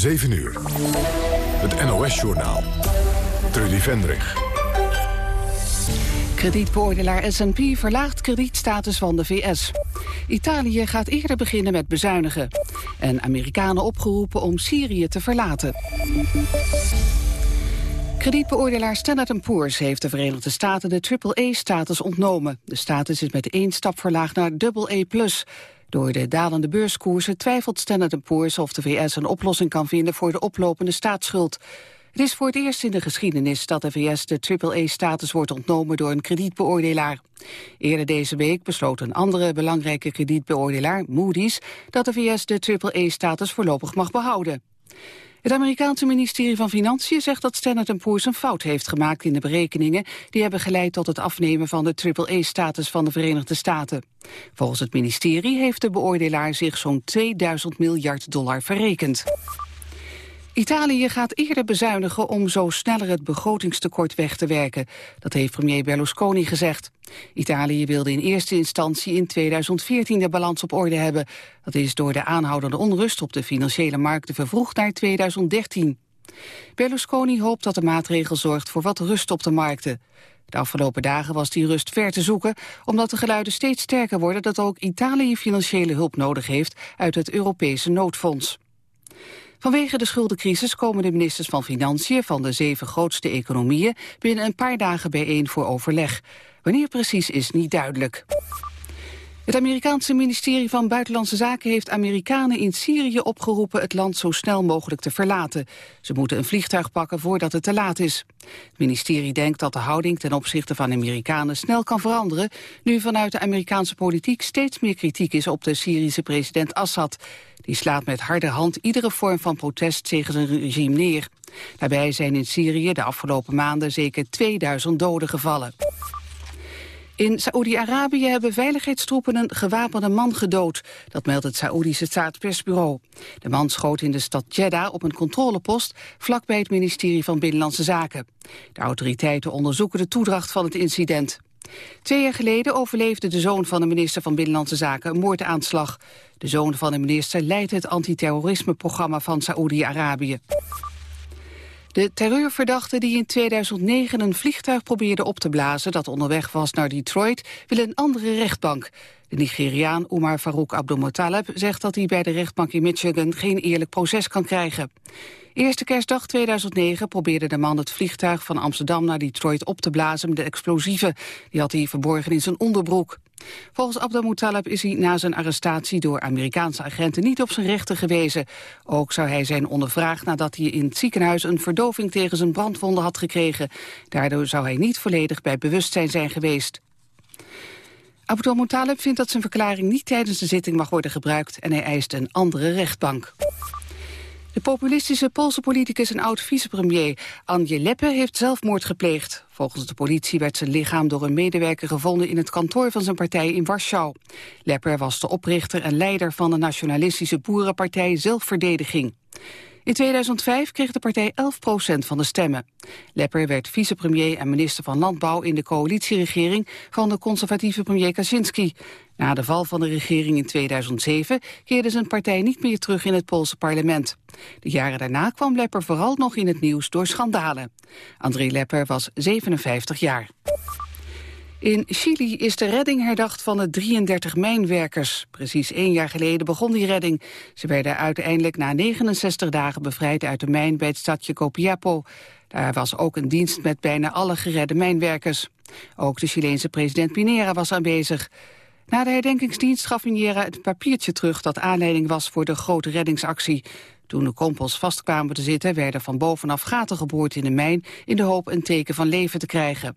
7 uur. Het NOS-journaal. Trudy Vendrig. Kredietbeoordelaar S&P verlaagt kredietstatus van de VS. Italië gaat eerder beginnen met bezuinigen. En Amerikanen opgeroepen om Syrië te verlaten. Kredietbeoordelaar Standard Poor's heeft de Verenigde Staten de AAA-status ontnomen. De status is met één stap verlaagd naar AA+. Door de dalende beurskoersen twijfelt Standard Poor's of de VS een oplossing kan vinden voor de oplopende staatsschuld. Het is voor het eerst in de geschiedenis dat de VS de AAA-status wordt ontnomen door een kredietbeoordelaar. Eerder deze week besloot een andere belangrijke kredietbeoordelaar, Moody's, dat de VS de AAA-status voorlopig mag behouden. Het Amerikaanse ministerie van Financiën zegt dat Standard Poor's een fout heeft gemaakt in de berekeningen die hebben geleid tot het afnemen van de AAA-status van de Verenigde Staten. Volgens het ministerie heeft de beoordelaar zich zo'n 2000 miljard dollar verrekend. Italië gaat eerder bezuinigen om zo sneller het begrotingstekort weg te werken. Dat heeft premier Berlusconi gezegd. Italië wilde in eerste instantie in 2014 de balans op orde hebben. Dat is door de aanhoudende onrust op de financiële markten vervroegd naar 2013. Berlusconi hoopt dat de maatregel zorgt voor wat rust op de markten. De afgelopen dagen was die rust ver te zoeken... omdat de geluiden steeds sterker worden dat ook Italië financiële hulp nodig heeft... uit het Europese noodfonds. Vanwege de schuldencrisis komen de ministers van Financiën van de zeven grootste economieën binnen een paar dagen bijeen voor overleg. Wanneer precies is niet duidelijk. Het Amerikaanse ministerie van Buitenlandse Zaken heeft Amerikanen in Syrië opgeroepen het land zo snel mogelijk te verlaten. Ze moeten een vliegtuig pakken voordat het te laat is. Het ministerie denkt dat de houding ten opzichte van Amerikanen snel kan veranderen, nu vanuit de Amerikaanse politiek steeds meer kritiek is op de Syrische president Assad. Die slaat met harde hand iedere vorm van protest tegen zijn regime neer. Daarbij zijn in Syrië de afgelopen maanden zeker 2000 doden gevallen. In Saoedi-Arabië hebben veiligheidstroepen een gewapende man gedood. Dat meldt het Saoedische staatspersbureau. De man schoot in de stad Jeddah op een controlepost... vlakbij het ministerie van Binnenlandse Zaken. De autoriteiten onderzoeken de toedracht van het incident. Twee jaar geleden overleefde de zoon van de minister van Binnenlandse Zaken een moordaanslag. De zoon van de minister leidt het antiterrorismeprogramma van Saoedi-Arabië. De terreurverdachte die in 2009 een vliegtuig probeerde op te blazen... dat onderweg was naar Detroit, wil een andere rechtbank. De Nigeriaan Umar Farouk Abdulmuttalib zegt dat hij bij de rechtbank in Michigan... geen eerlijk proces kan krijgen. Eerste kerstdag 2009 probeerde de man het vliegtuig van Amsterdam naar Detroit op te blazen met de explosieven. Die had hij verborgen in zijn onderbroek. Volgens Abdelmuttalib is hij na zijn arrestatie door Amerikaanse agenten niet op zijn rechten gewezen. Ook zou hij zijn ondervraagd nadat hij in het ziekenhuis een verdoving tegen zijn brandwonden had gekregen. Daardoor zou hij niet volledig bij bewustzijn zijn geweest. Abdelmuttalib vindt dat zijn verklaring niet tijdens de zitting mag worden gebruikt en hij eist een andere rechtbank. De populistische Poolse politicus en oud-vicepremier Anje Leppe heeft zelfmoord gepleegd. Volgens de politie werd zijn lichaam door een medewerker gevonden in het kantoor van zijn partij in Warschau. Lepper was de oprichter en leider van de nationalistische boerenpartij Zelfverdediging. In 2005 kreeg de partij 11% van de stemmen. Lepper werd vicepremier en minister van Landbouw in de coalitieregering van de conservatieve premier Kaczynski. Na de val van de regering in 2007 keerde zijn partij niet meer terug in het Poolse parlement. De jaren daarna kwam Lepper vooral nog in het nieuws door schandalen. André Lepper was 57 jaar. In Chili is de redding herdacht van de 33 mijnwerkers. Precies één jaar geleden begon die redding. Ze werden uiteindelijk na 69 dagen bevrijd uit de mijn bij het stadje Copiapo. Daar was ook een dienst met bijna alle geredde mijnwerkers. Ook de Chileense president Pinera was aanwezig. Na de herdenkingsdienst gaf Pinera het papiertje terug dat aanleiding was voor de grote reddingsactie. Toen de kompels vastkwamen te zitten werden van bovenaf gaten geboord in de mijn in de hoop een teken van leven te krijgen.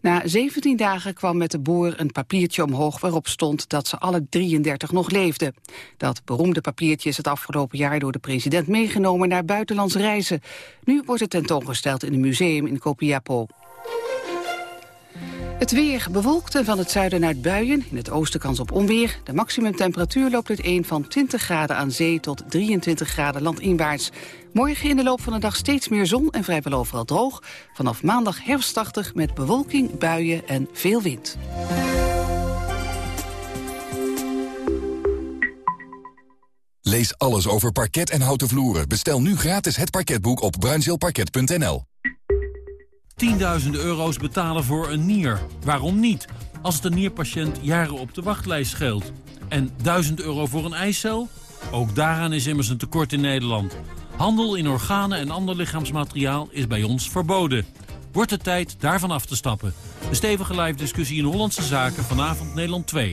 Na 17 dagen kwam met de boer een papiertje omhoog waarop stond dat ze alle 33 nog leefden. Dat beroemde papiertje is het afgelopen jaar door de president meegenomen naar buitenlandse reizen. Nu wordt het tentoongesteld in een museum in Copiapo. Het weer bewolkt en van het zuiden uit buien. In het oosten kans op onweer. De maximumtemperatuur loopt uiteen van 20 graden aan zee tot 23 graden landinwaarts. Morgen in de loop van de dag steeds meer zon en vrijwel overal droog. Vanaf maandag herfstachtig met bewolking, buien en veel wind. Lees alles over parket en houten vloeren. Bestel nu gratis het parketboek op bruinzeelparket.nl. 10.000 euro's betalen voor een nier. Waarom niet? Als het een nierpatiënt jaren op de wachtlijst scheelt. En 1000 euro voor een eicel? Ook daaraan is immers een tekort in Nederland. Handel in organen en ander lichaamsmateriaal is bij ons verboden. Wordt het tijd daarvan af te stappen. De stevige live discussie in Hollandse Zaken vanavond Nederland 2.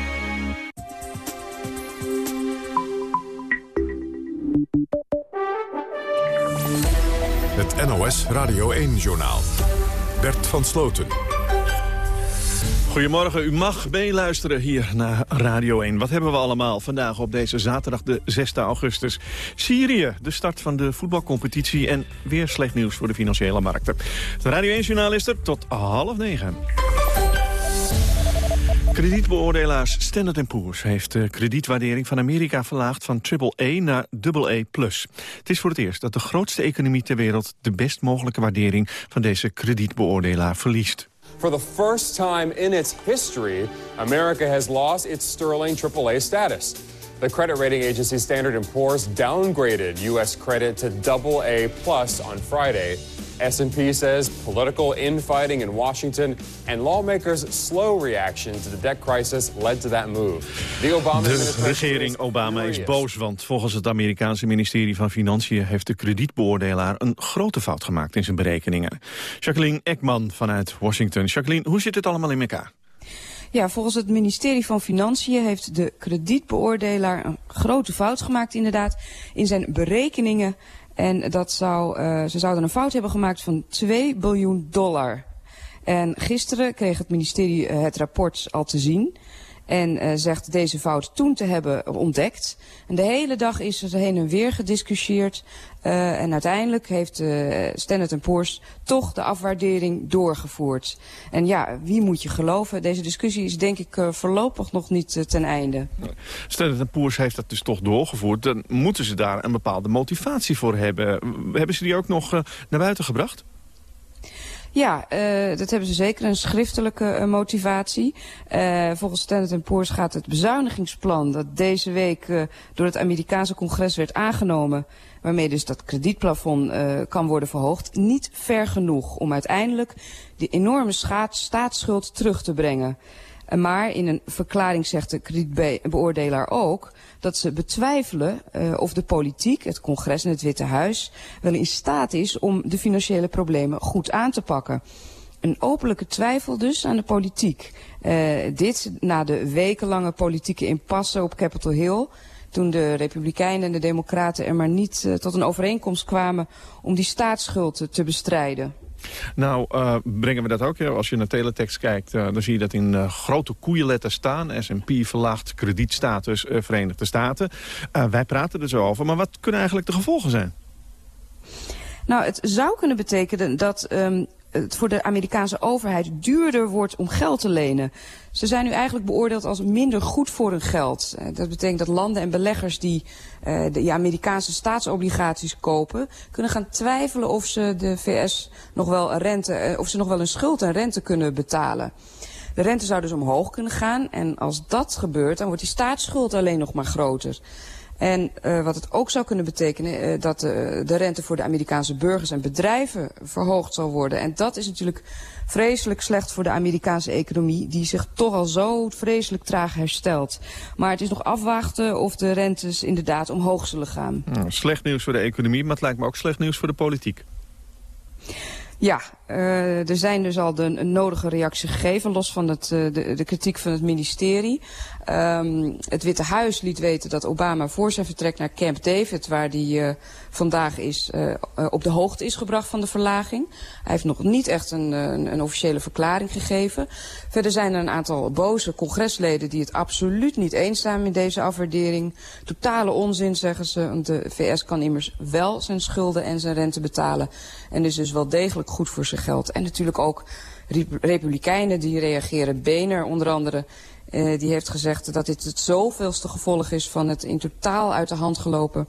Radio 1-journaal. Bert van Sloten. Goedemorgen, u mag meeluisteren hier naar Radio 1. Wat hebben we allemaal vandaag op deze zaterdag de 6 augustus? Syrië, de start van de voetbalcompetitie en weer slecht nieuws voor de financiële markten. De Radio 1-journaal is er tot half negen. Kredietbeoordelaars Standard Poor's heeft de kredietwaardering van Amerika verlaagd van AAA naar AA+. Het is voor het eerst dat de grootste economie ter wereld de best mogelijke waardering van deze kredietbeoordelaar verliest. For the first time in its history, America has lost its sterling AAA status. The credit rating agency Standard Poor's downgraded U.S. credit to AA on Friday. S&P says political infighting in Washington and lawmakers' slow reaction to the debt crisis led to that move. The Obama de regering Obama is boos, want volgens het Amerikaanse ministerie van Financiën heeft de kredietbeoordelaar een grote fout gemaakt in zijn berekeningen. Jacqueline Ekman vanuit Washington. Jacqueline, hoe zit het allemaal in elkaar? Ja, volgens het ministerie van Financiën heeft de kredietbeoordelaar een grote fout gemaakt inderdaad in zijn berekeningen en dat zou, uh, ze zouden een fout hebben gemaakt van 2 biljoen dollar. En gisteren kreeg het ministerie uh, het rapport al te zien. En uh, zegt deze fout toen te hebben ontdekt. En de hele dag is er heen en weer gediscussieerd. Uh, en uiteindelijk heeft uh, Standard Poor's toch de afwaardering doorgevoerd. En ja, wie moet je geloven? Deze discussie is denk ik voorlopig nog niet ten einde. Standard Poor's heeft dat dus toch doorgevoerd. Dan moeten ze daar een bepaalde motivatie voor hebben. Hebben ze die ook nog naar buiten gebracht? Ja, uh, dat hebben ze zeker, een schriftelijke uh, motivatie. Uh, volgens Standard Poor's gaat het bezuinigingsplan dat deze week door het Amerikaanse congres werd aangenomen, waarmee dus dat kredietplafond kan worden verhoogd, niet ver genoeg om uiteindelijk die enorme staatsschuld terug te brengen. Maar in een verklaring zegt de kredietbeoordelaar ook dat ze betwijfelen uh, of de politiek, het congres en het Witte Huis, wel in staat is om de financiële problemen goed aan te pakken. Een openlijke twijfel dus aan de politiek. Uh, dit na de wekenlange politieke impasse op Capitol Hill toen de Republikeinen en de Democraten er maar niet uh, tot een overeenkomst kwamen om die staatsschuld te bestrijden. Nou, uh, brengen we dat ook. Als je naar teletext kijkt, uh, dan zie je dat in uh, grote koeienletters staan. S&P verlaagt kredietstatus Verenigde Staten. wij praten er zo over, maar wat kunnen eigenlijk de gevolgen zijn? Nou, het zou kunnen betekenen dat um, het voor de Amerikaanse overheid duurder wordt om geld te lenen. Ze zijn nu eigenlijk beoordeeld als minder goed voor hun geld. Eh, dat betekent dat landen en beleggers die uh, de Amerikaanse staatsobligaties kopen... kunnen gaan twijfelen of ze de VS nog wel rente, uh, of ze nog wel een schuld en rente kunnen betalen. De rente zou dus omhoog kunnen gaan en als dat gebeurt, dan wordt die staatsschuld alleen nog maar groter. En wat het ook zou kunnen betekenen uh, dat uh, de rente voor de Amerikaanse burgers en bedrijven verhoogd zal worden. En dat is natuurlijk vreselijk slecht voor de Amerikaanse economie die zich toch al zo vreselijk traag herstelt. Maar het is nog afwachten of de rentes inderdaad omhoog zullen gaan. slecht nieuws voor de economie, maar het lijkt me ook slecht nieuws voor de politiek. Ja, uh, er zijn dus al de nodige reacties gegeven, los van het, uh, de, de, kritiek van het ministerie. Um, het Witte Huis liet weten dat Obama voor zijn vertrek naar Camp David, waar hij uh, vandaag is, op de hoogte is gebracht van de verlaging. Hij heeft nog niet echt een, een, een, officiële verklaring gegeven. Verder zijn er een aantal boze congresleden die het absoluut niet eens zijn met deze afwaardering. Totale onzin, zeggen ze, want de VS kan immers wel zijn schulden en zijn rente betalen. En is dus wel degelijk goed voor zijn geld. En natuurlijk ook republikeinen die reageren. Boehner onder andere, uh, die heeft gezegd dat dit het zoveelste gevolg is van het in totaal uit de hand gelopen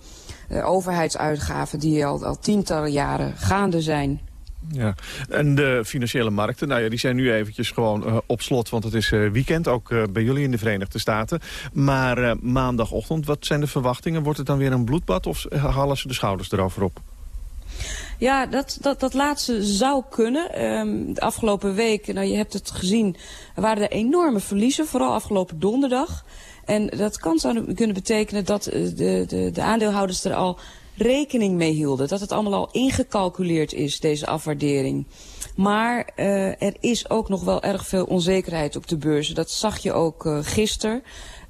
uh, overheidsuitgaven die al, al tientallen jaren gaande zijn. Ja, en de financiële markten, nou ja, die zijn nu eventjes gewoon uh, op slot, want het is weekend, ook bij jullie in de Verenigde Staten. Maar maandagochtend, wat zijn de verwachtingen? Wordt het dan weer een bloedbad of halen ze de schouders erover op? Ja, dat, dat, dat laatste zou kunnen. Um, de afgelopen week, nou, je hebt het gezien, waren er enorme verliezen, vooral afgelopen donderdag. En dat kan zou kunnen betekenen dat de, de, de aandeelhouders er al rekening mee hielden. Dat het allemaal al ingecalculeerd is, deze afwaardering. Maar uh, er is ook nog wel erg veel onzekerheid op de beurzen. Dat zag je ook uh, gisteren.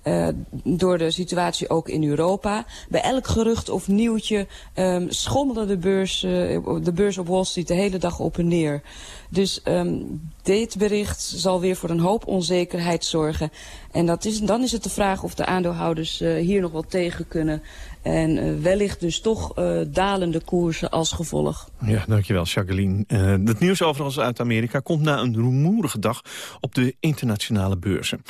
Uh, door de situatie ook in Europa. Bij elk gerucht of nieuwtje um, schommelde de beurs, uh, de beurs op Wall Street de hele dag op en neer. Dus um, dit bericht zal weer voor een hoop onzekerheid zorgen. En dat is, dan is het de vraag of de aandeelhouders uh, hier nog wel tegen kunnen. En uh, wellicht dus toch uh, dalende koersen als gevolg. Ja, dankjewel Jacqueline. Uh, het nieuws overigens uit Amerika komt na een rumoerige dag op de internationale beurzen.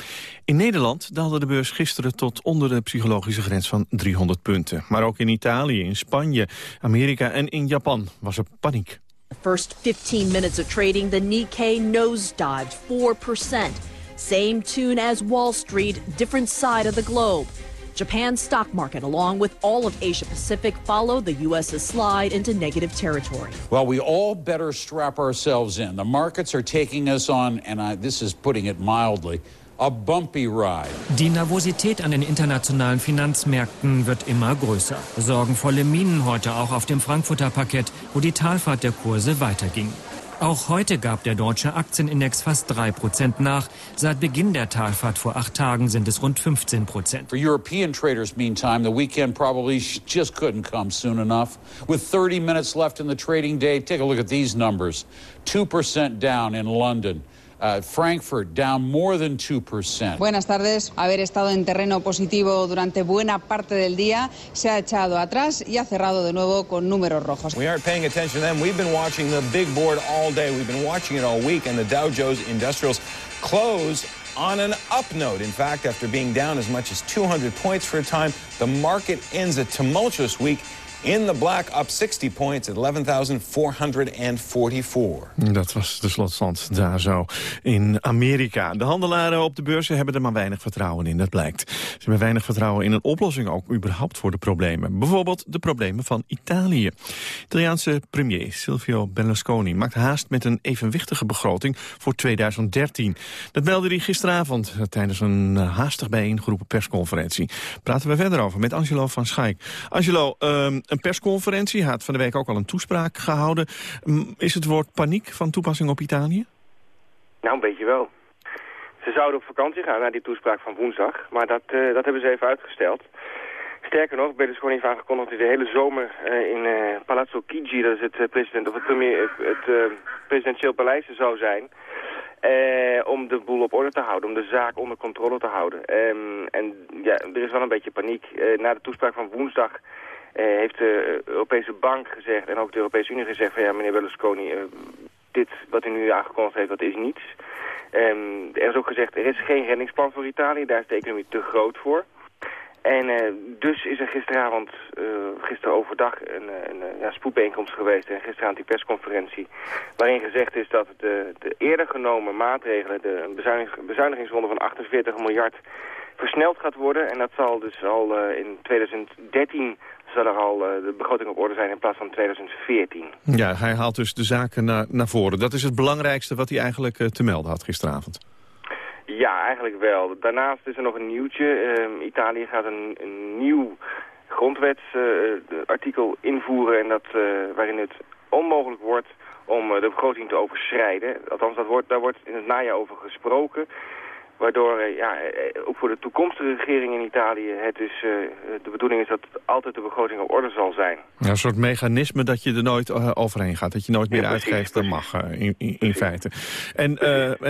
In Nederland daalde de beurs gisteren tot onder de psychologische grens van 300 punten. Maar ook in Italië, in Spanje, Amerika en in Japan was er paniek. The first 15 minutes of trading, the Nikkei nosedived 4%. Same tune as Wall Street, different side of the globe. Japan's stock market, along with all of Asia Pacific, followed the U.S.'s slide into negative territory. Well, we all better strap ourselves in. The markets are taking us on, and I, this is putting it mildly, a bumpy ride. Die Nervosität an den internationalen Finanzmärkten wird immer größer. Sorgenvolle Minen heute auch auf dem Frankfurter Parkett, wo die Talfahrt der Kurse weiterging. Auch heute gab der deutsche Aktienindex fast 3% nach. Seit Beginn der Talfahrt vor acht Tagen sind es rund 15%. For European traders, meantime, the weekend probably just couldn't come soon enough. With 30 minutes left in the trading day, take a look at these numbers. 2% down in London. Uh, Frankfurt down more than 2%. Buenas tardes. Haber estado en terreno positivo durante buena parte del día se ha echado atrás y ha cerrado de nuevo con números rojos. We aren't paying attention to them. We've been watching the big board all day. We've been watching it all week and the Dow Jones Industrials close on an up note. In fact, after being down as much as 200 points for a time, the market ends a tumultuous week in the black, up 60 points at 11,444. Dat was de slotstand daar zo in Amerika. De handelaren op de beurzen hebben er maar weinig vertrouwen in, dat blijkt. Ze hebben weinig vertrouwen in een oplossing ook überhaupt voor de problemen. Bijvoorbeeld de problemen van Italië. Italiaanse premier Silvio Berlusconi maakt haast met een evenwichtige begroting voor 2013. Dat meldde hij gisteravond tijdens een haastig bijeengeroepen persconferentie. Praten we verder over met Angelo van Schaik. Angelo, um, een persconferentie. Hij had van de week ook al een toespraak gehouden. Is het woord paniek van toepassing op Italië? Nou, een beetje wel. Ze zouden op vakantie gaan naar die toespraak van woensdag. Maar dat, uh, dat hebben ze even uitgesteld. Sterker nog, Berlusconi heeft aangekondigd dat hij de hele zomer uh, in uh, Palazzo Chigi, dat is het, president, of het, premier, het presidentieel paleis zou zijn. om de boel op orde te houden, om de zaak onder controle te houden. Um, en ja, er is wel een beetje paniek. na de toespraak van woensdag heeft de Europese Bank gezegd en ook de Europese Unie gezegd van ja meneer Berlusconi, uh, dit wat u nu aangekondigd heeft, dat is niets. Um, er is ook gezegd, er is geen reddingsplan voor Italië, daar is de economie te groot voor. En uh, dus is er gisteravond, uh, gisteren overdag, een, een ja, spoedbijeenkomst geweest en gisteravond die persconferentie, waarin gezegd is dat de, de eerder genomen maatregelen, de bezuinig, bezuinigingsronde van 48 miljard, versneld gaat worden. En dat zal dus al in 2013 zal er al uh, de begroting op orde zijn in plaats van 2014. Ja, hij haalt dus de zaken naar, naar voren. Dat is het belangrijkste wat hij eigenlijk uh, te melden had gisteravond. Ja, eigenlijk wel. Daarnaast is er nog een nieuwtje. Uh, Italië gaat een, een nieuw grondwetsartikel invoeren en dat, waarin het onmogelijk wordt om de begroting te overschrijden. Althans, dat wordt, daar wordt in het najaar over gesproken. Waardoor uh, ja, uh, ook voor de toekomstige regering in Italië het dus, uh, de bedoeling is dat altijd de begroting op orde zal zijn. Ja, een soort mechanisme dat je er nooit overheen gaat. Dat je nooit meer ja, precies, uitgeeft dan mag in, in, in feite. En,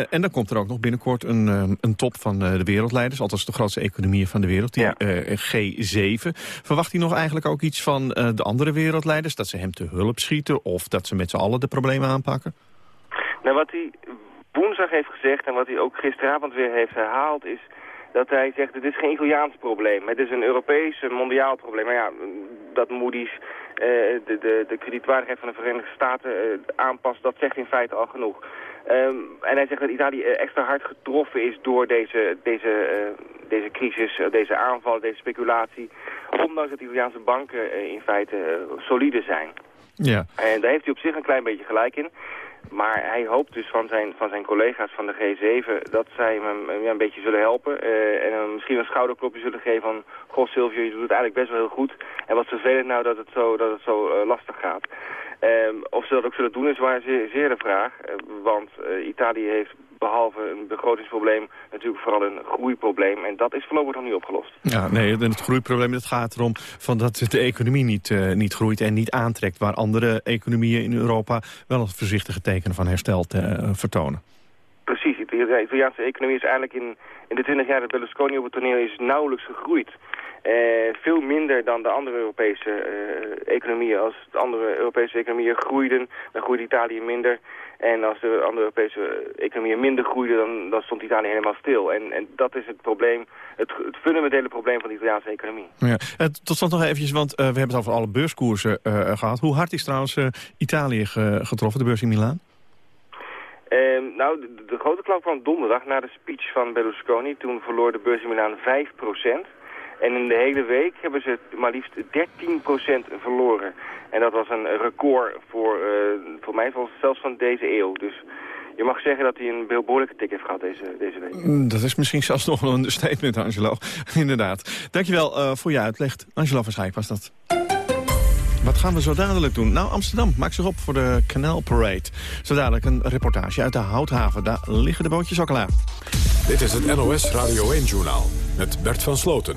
en dan komt er ook nog binnenkort een, een top van de wereldleiders. Althans de grootste economieën van de wereld, die ja. G7. Verwacht hij nog eigenlijk ook iets van de andere wereldleiders? Dat ze hem te hulp schieten of dat ze met z'n allen de problemen aanpakken? Nou, wat hij woensdag heeft gezegd en wat hij ook gisteravond weer heeft herhaald is dat hij zegt, het is geen Italiaans probleem. Het is een Europees, een mondiaal probleem. Maar ja, dat Moody's uh, de, de, de kredietwaardigheid van de Verenigde Staten uh, aanpast, dat zegt in feite al genoeg. Um, en hij zegt dat Italië extra hard getroffen is door deze, deze, uh, deze crisis, deze aanval, deze speculatie. Ondanks dat de Italiaanse banken in feite solide zijn. Ja. En daar heeft hij op zich een klein beetje gelijk in. Maar hij hoopt dus van zijn, van zijn collega's van de G7 dat zij hem ja, een beetje zullen helpen. Uh, en hem misschien een schouderklopje zullen geven van... Goh Silvio, je doet het eigenlijk best wel heel goed. En wat vervelend nou dat het zo, dat het zo uh, lastig gaat. Um, of ze dat ook zullen doen is waar zeer, zeer de vraag. Uh, want Italië heeft behalve een begrotingsprobleem natuurlijk vooral een groeiprobleem. En dat is voorlopig nog niet opgelost. Ja, nee, het groeiprobleem dat gaat erom van dat de economie niet, uh, niet groeit en niet aantrekt. Waar andere economieën in Europa wel een voorzichtige tekenen van herstel te, uh, vertonen. Precies, de Italiaanse economie is eigenlijk in, in de 20 jaar dat Berlusconi op het toneel is nauwelijks gegroeid. Uh, veel minder dan de andere Europese uh, economieën. Als de andere Europese economieën groeiden, dan groeide Italië minder. En als de andere Europese economieën minder groeiden, dan, dan stond Italië helemaal stil. En, en dat is het probleem, het, het fundamentele probleem van de Italiaanse economie. Ja. Uh, tot slot nog eventjes, want we hebben het over alle beurskoersen gehad. Hoe hard is trouwens Italië getroffen, de beurs in Milaan? Uh, nou, de, de, grote klap kwam donderdag na de speech van Berlusconi. Toen verloor de beurs in Milaan 5 En in de hele week hebben ze maar liefst 13% verloren. En dat was een record voor, uh, voor mij zelfs van deze eeuw. Dus je mag zeggen dat hij een behoorlijke tik heeft gehad deze, deze week. Dat is misschien zelfs nog wel een statement, Angelo. Inderdaad. Dankjewel uh, voor je uitleg. Angelo Verschijk was dat. Wat gaan we zo dadelijk doen? Nou, Amsterdam maakt zich op voor de Canal Parade. Zo dadelijk een reportage uit de Houthaven. Daar liggen de bootjes al klaar. Dit is het NOS Radio 1-journaal met Bert van Sloten.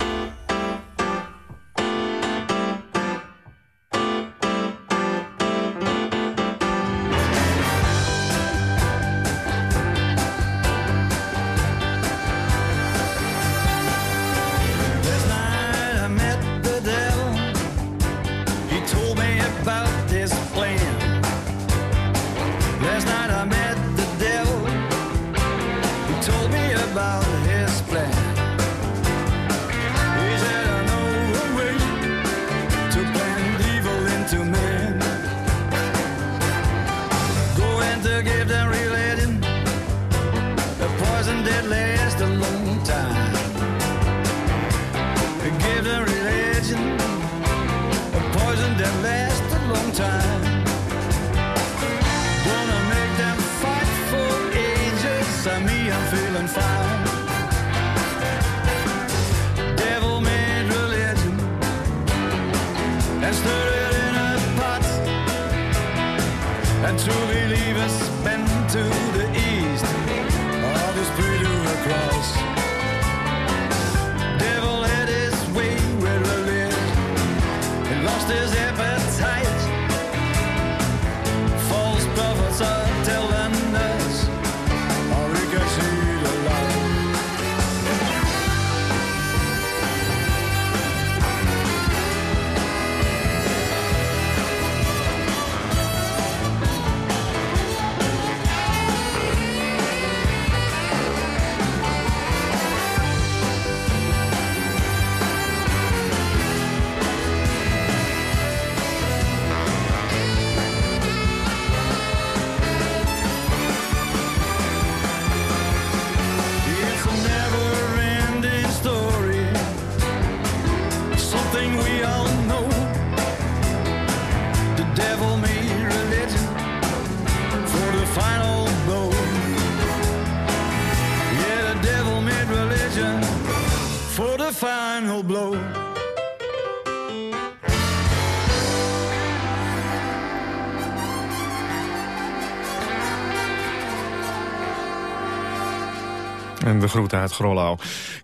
De groeten uit Grollau.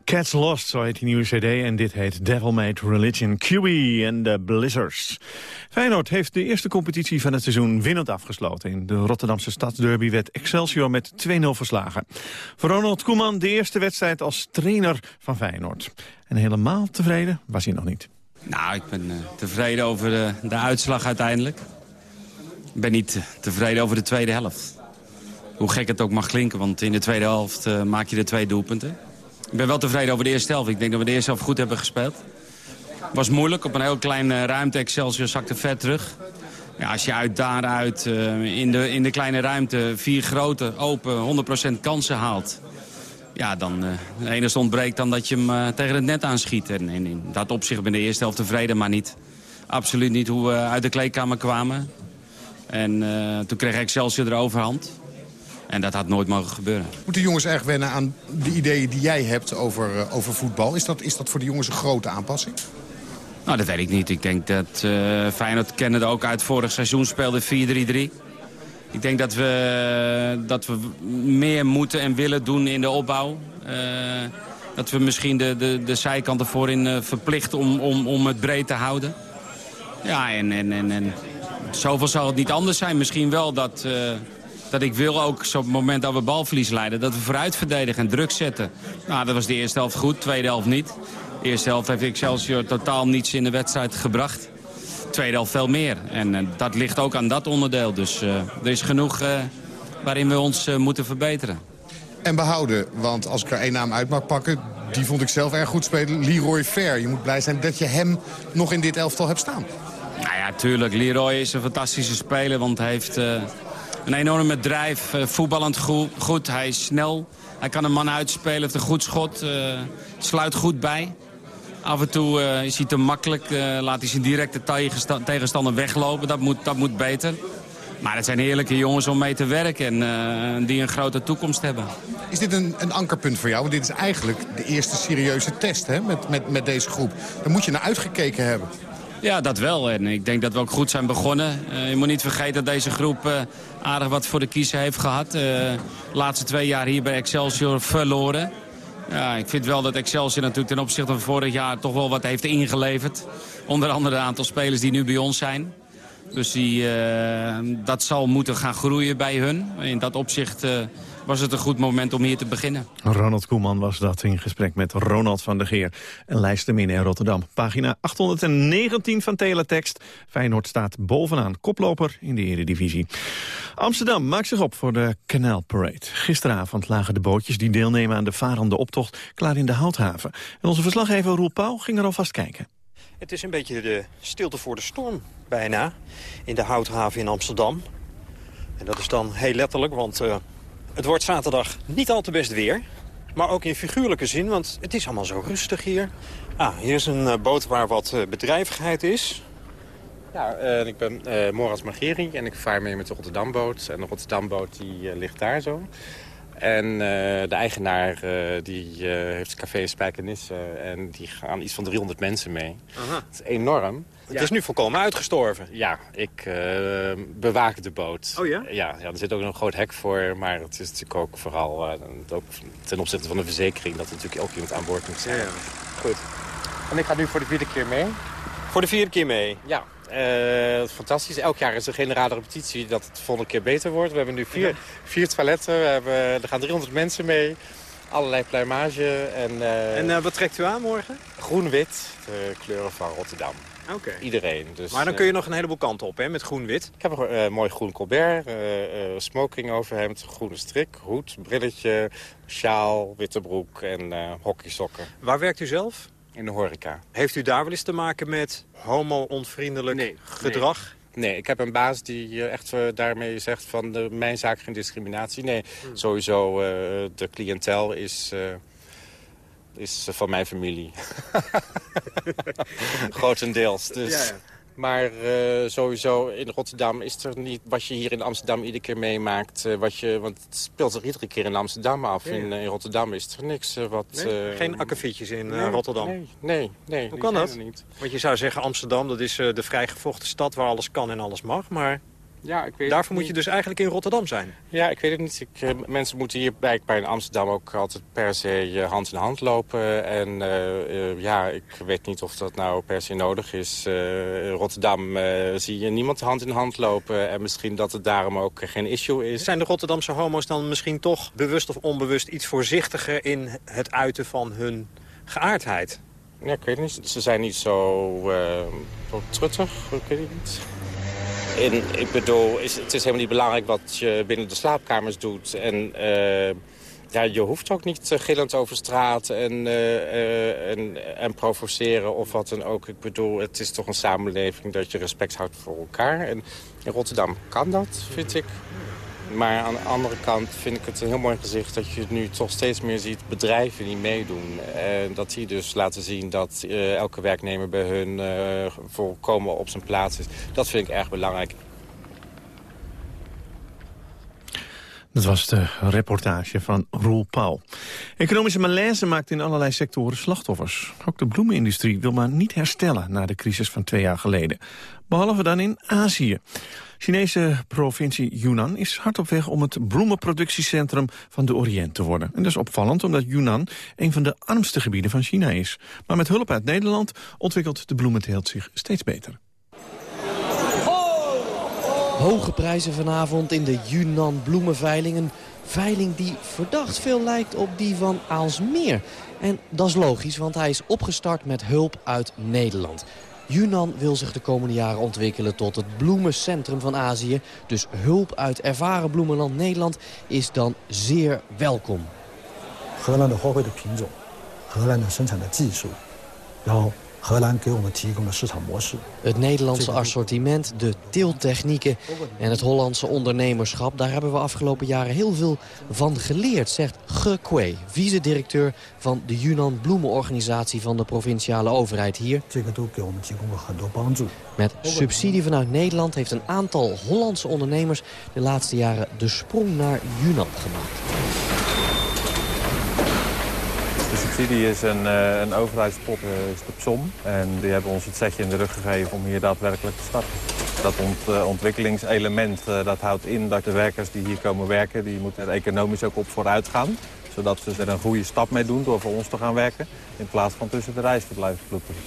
Cats Lost, zo heet die nieuwe cd. En dit heet Devil Made Religion. QE en de Blizzards. Feyenoord heeft de eerste competitie van het seizoen winnend afgesloten. In de Rotterdamse stadsderby werd Excelsior met 2-0 verslagen. Voor Ronald Koeman de eerste wedstrijd als trainer van Feyenoord. En helemaal tevreden was hij nog niet. Nou, ik ben uh, tevreden over de, de, uitslag uiteindelijk. Ik ben niet tevreden over de tweede helft. Hoe gek het ook mag klinken, want in de tweede helft uh, maak je de twee doelpunten. Ik ben wel tevreden over de eerste helft. Ik denk dat we de eerste helft goed hebben gespeeld. was moeilijk, op een heel kleine ruimte. Excelsior zakte vet terug. Ja, als je uit daaruit uh, in, de, in de kleine ruimte vier grote, open, 100% kansen haalt... Ja, dan uh, het enige ontbreekt dan dat je hem tegen het net aanschiet. En, in dat opzicht ben de eerste helft tevreden, maar niet. Absoluut niet hoe we uit de kleedkamer kwamen. En toen kreeg Excelsior de overhand. En dat had nooit mogen gebeuren. Moeten jongens erg wennen aan de ideeën die jij hebt over, uh, over voetbal? Is dat, is dat voor de jongens een grote aanpassing? Nou, dat weet ik niet. Ik denk dat uh, Feyenoord kende ook uit vorig seizoen speelde 4-3-3. Ik denk dat we, dat we meer moeten en willen doen in de opbouw. Uh, dat we misschien de, de, de zijkanten voorin uh, verplichten om, om, om het breed te houden. Ja, en, en, en, en zoveel zal het niet anders zijn. Misschien wel dat, uh, dat ik wil ook op het moment dat we balverlies leiden... dat we vooruit verdedigen en druk zetten. Nou, dat was de eerste helft goed, tweede helft niet. De eerste helft heeft Excelsior totaal niets in de wedstrijd gebracht tweede helft veel meer. En uh, dat ligt ook aan dat onderdeel. Dus uh, er is genoeg uh, waarin we ons moeten verbeteren. En behouden, want als ik er één naam uit mag pakken... die vond ik zelf erg goed spelen, Leroy Fair. Je moet blij zijn dat je hem nog in dit elftal hebt staan. Nou ja, tuurlijk. Leroy is een fantastische speler, want hij heeft een enorme drijf. voetballend goed, hij is snel. Hij kan een man uitspelen, heeft een goed schot, sluit goed bij. Af en toe uh, is hij te makkelijk, laat hij zijn directe tegenstander weglopen. Dat moet, dat moet beter. Maar het zijn heerlijke jongens om mee te werken en die een grote toekomst hebben. Is dit een, een ankerpunt voor jou? Want dit is eigenlijk de eerste serieuze test hè? Met, met, met deze groep. Daar moet je naar uitgekeken hebben. Ja, dat wel. En ik denk dat we ook goed zijn begonnen. Uh, je moet niet vergeten dat deze groep uh, aardig wat voor de kiezer heeft gehad. Uh, de laatste twee jaar hier bij Excelsior verloren. Ja, ik vind wel dat Excelsior natuurlijk ten opzichte van vorig jaar toch wel wat heeft ingeleverd. Onder andere een aantal spelers die nu bij ons zijn. Dus die, dat zal moeten gaan groeien bij hun. In dat opzicht was het een goed moment om hier te beginnen. Ronald Koeman was dat in gesprek met Ronald van der Geer. En Lijstermin in Rotterdam. Pagina 819 van Teletext. Feyenoord staat bovenaan koploper in de eredivisie. Amsterdam maakt zich op voor de Canal Parade. Gisteravond lagen de bootjes die deelnemen aan de varende optocht klaar in de Houthaven. En onze verslaggever Roel Pauw ging er alvast kijken. Het is een beetje de stilte voor de storm, bijna, in de Houthaven in Amsterdam. En dat is dan heel letterlijk, want uh, het wordt zaterdag niet al te best weer. Maar ook in figuurlijke zin, want het is allemaal zo rustig hier. Ah, hier is een uh, boot waar wat uh, bedrijvigheid is. Ja, uh, ik ben uh, Moras Mageri en ik vaar mee met de Rotterdamboot. En de Rotterdamboot die uh, ligt daar zo. En de eigenaar die heeft café Spijkenisse en die gaan iets van 300 mensen mee. Aha. Dat is enorm. Het is nu volkomen uitgestorven. Ja, ik bewaak de boot. Oh ja? ja? Ja, er zit ook een groot hek voor, maar het is natuurlijk ook vooral ook ten opzichte van de verzekering... dat er natuurlijk ook iemand aan boord moet zijn. Ja, ja. Goed. En ik ga nu voor de vierde keer mee. Voor de vierde keer mee? Ja. Uh, fantastisch. Elk jaar is er generale repetitie dat het de volgende keer beter wordt. We hebben nu vier, ja. vier toiletten. We hebben, er gaan 300 mensen mee. Allerlei pluimage. En, uh, en uh, wat trekt u aan morgen? Groen-wit. De kleuren van Rotterdam. Okay. Iedereen. Dus, maar dan kun je nog een heleboel kanten op hè, met groen-wit. Ik heb een mooi groen colbert. smoking overhemd. Groene strik. Hoed. Brilletje. Sjaal. Witte broek. En hockeysokken. Waar werkt u zelf? In de horeca. Heeft u daar wel eens te maken met homo-onvriendelijk nee, gedrag? Nee. nee. ik heb een baas die echt daarmee zegt van de, mijn zaak geen discriminatie. Nee, hmm. sowieso uh, de cliëntel is, uh, is van mijn familie. Grotendeels. Dus. Ja, ja. Maar uh, sowieso in Rotterdam is er niet wat je hier in Amsterdam iedere keer meemaakt. Uh, wat je, want het speelt zich iedere keer in Amsterdam af. Ja, ja. In, in, Rotterdam is er niks. Uh, wat, nee, geen akkefietjes in nee, Rotterdam? Nee, nee. nee Hoe kan dat? Niet. Want je zou zeggen Amsterdam, dat is de vrijgevochten stad waar alles kan en alles mag. Maar Ja, ik weet Daarvoor moet je dus eigenlijk in Rotterdam zijn. Ja, ik weet het niet. Ik, eh, mensen moeten hier blijkbaar in Amsterdam ook altijd per se uh, hand in hand lopen. En uh, ja, ik weet niet of dat nou per se nodig is. in Rotterdam zie je niemand hand in hand lopen. En misschien dat het daarom ook geen issue is. Zijn de Rotterdamse homo's dan misschien toch bewust of onbewust iets voorzichtiger in het uiten van hun geaardheid? Ja, ik weet niet. Ze zijn niet zo truttig, ik weet het niet. En ik bedoel, is, het is helemaal niet belangrijk wat je binnen de slaapkamers doet. En uh, ja, je hoeft ook niet uh, gillend over straat en, uh, en, en, provoceren of wat dan ook. Ik bedoel, het is toch een samenleving dat je respect houdt voor elkaar. En in Rotterdam kan dat, vind ik. Maar aan de andere kant vind ik het een heel mooi gezicht... dat je nu toch steeds meer ziet bedrijven die meedoen. En dat die dus laten zien dat uh, elke werknemer bij hun uh, volkomen op zijn plaats is. Dat vind ik erg belangrijk. Dat was de reportage van Roel Pauw. Economische malaise maakt in allerlei sectoren slachtoffers. Ook de bloemenindustrie wil maar niet herstellen na de crisis van twee jaar geleden. Behalve dan in Azië. Chinese provincie Yunnan is hard op weg om het bloemenproductiecentrum van de Oriënt te worden. En dat is opvallend omdat Yunnan een van de armste gebieden van China is. Maar met hulp uit Nederland ontwikkelt de bloementeelt zich steeds beter. Hoge prijzen vanavond in de Yunnan bloemenveiling. Een veiling die verdacht veel lijkt op die van Aalsmeer. En dat is logisch, want hij is opgestart met hulp uit Nederland. Yunnan wil zich de komende jaren ontwikkelen tot het bloemencentrum van Azië. Dus hulp uit ervaren bloemenland Nederland is dan zeer welkom. 荷 het Nederlandse assortiment, de teeltechnieken en het Hollandse ondernemerschap... daar hebben we afgelopen jaren heel veel van geleerd, zegt Ge Kwe... vice-directeur van de Yunnan Bloemenorganisatie van de provinciale overheid hier. Met subsidie vanuit Nederland heeft een aantal Hollandse ondernemers... de laatste jaren de sprong naar Yunnan gemaakt subsidie is een, uh, een overheidspot, uh, is de. En die hebben ons het setje in de rug gegeven om hier daadwerkelijk te starten. Dat ont, uh, ontwikkelingselement dat houdt in dat de werkers die hier komen werken... die moeten er economisch ook op vooruit gaan. Zodat ze er een goede stap mee doen door voor ons te gaan werken... in plaats van tussen de reisverblijven ploeteren.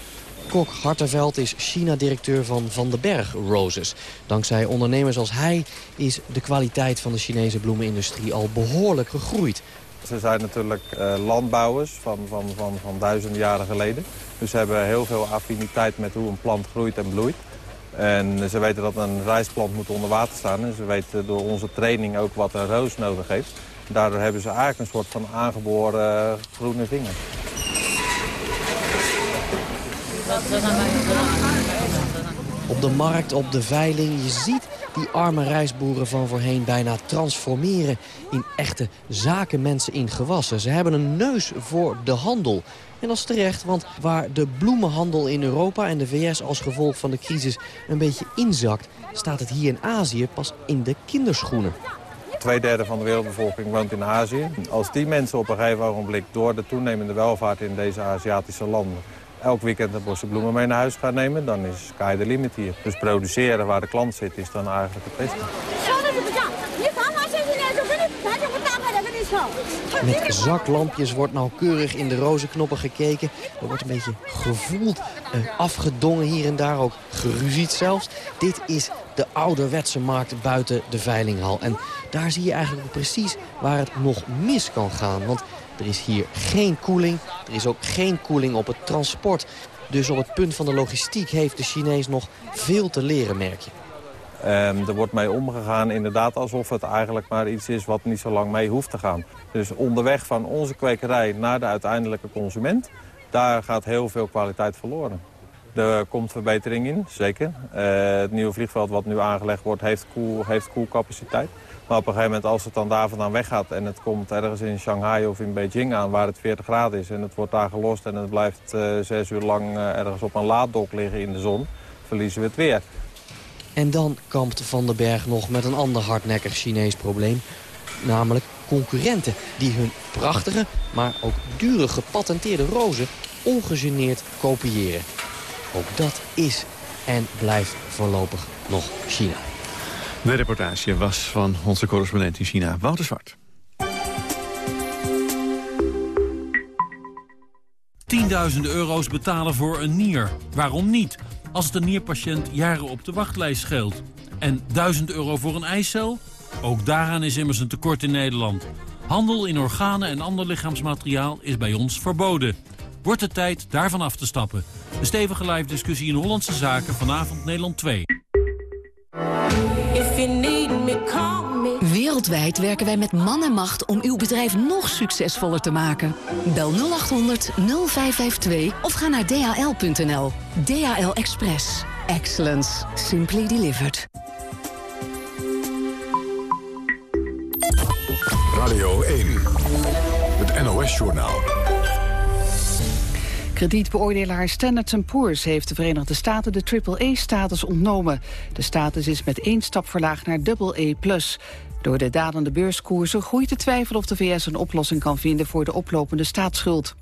Kok Harterveld is China-directeur van Van den Berg Roses. Dankzij ondernemers als hij is de kwaliteit van de Chinese bloemenindustrie al behoorlijk gegroeid. Ze zijn natuurlijk uh, landbouwers van, van, van, van duizenden jaren geleden. Dus ze hebben heel veel affiniteit met hoe een plant groeit en bloeit. En ze weten dat een rijstplant moet onder water staan. En ze weten door onze training ook wat een roos nodig heeft. Daardoor hebben ze eigenlijk een soort van aangeboren groene vinger. Op de markt, op de veiling, je ziet die arme reisboeren van voorheen bijna transformeren in echte zakenmensen in gewassen. Ze hebben een neus voor de handel. En dat is terecht, want waar de bloemenhandel in Europa en de VS als gevolg van de crisis een beetje inzakt, staat het hier in Azië pas in de kinderschoenen. Tweederde van de wereldbevolking woont in Azië. Als die mensen op een gegeven ogenblik door de toenemende welvaart in deze Aziatische landen elk weekend een bosje bloemen mee naar huis gaan nemen, dan is sky the limit hier. Dus produceren waar de klant zit is dan eigenlijk het beste. Met zaklampjes wordt nauwkeurig in de rozenknoppen gekeken. Er wordt een beetje gevoeld, eh, afgedongen hier en daar, ook geruzied zelfs. Dit is de ouderwetse markt buiten de veilinghal. En daar zie je eigenlijk precies waar het nog mis kan gaan. Want er is hier geen koeling. Er is ook geen koeling op het transport. Dus op het punt van de logistiek heeft de Chinees nog veel te leren, merk je. Um, er wordt mee omgegaan inderdaad alsof het eigenlijk maar iets is wat niet zo lang mee hoeft te gaan. Dus onderweg van onze kwekerij naar de uiteindelijke consument, daar gaat heel veel kwaliteit verloren. Er komt verbetering in, zeker. Uh, het nieuwe vliegveld wat nu aangelegd wordt heeft, heeft koelcapaciteit. Maar op een gegeven moment als het dan daar vandaan weggaat... en het komt ergens in Shanghai of in Beijing aan waar het 40 graden is... en het wordt daar gelost en het blijft uh, zes uur lang uh, ergens op een laaddok liggen in de zon... verliezen we het weer. En dan kampt Van den Berg nog met een ander hardnekkig Chinees probleem. Namelijk concurrenten die hun prachtige, maar ook dure gepatenteerde rozen ongegeneerd kopiëren. Ook dat is en blijft voorlopig nog China. De reportage was van onze correspondent in China, Wouter Zwart. Tienduizenden euro's betalen voor een nier. Waarom niet? Als het een nierpatiënt jaren op de wachtlijst scheelt. En 1000 euro voor een eicel? Ook daaraan is immers een tekort in Nederland. Handel in organen en ander lichaamsmateriaal is bij ons verboden. Wordt het tijd daarvan af te stappen. Een stevige live discussie in Hollandse Zaken vanavond Nederland 2. Wereldwijd werken wij met man en macht om uw bedrijf nog succesvoller te maken. Bel 0800 0552 of ga naar dhl.nl. DHL Express. Excellence. Simply delivered. Radio 1. Het NOS-journaal. Kredietbeoordelaar Standard Poor's heeft de Verenigde Staten de AAA-status ontnomen. De status is met één stap verlaagd naar AA+. Door de dalende beurskoersen groeit de twijfel of de VS een oplossing kan vinden voor de oplopende staatsschuld.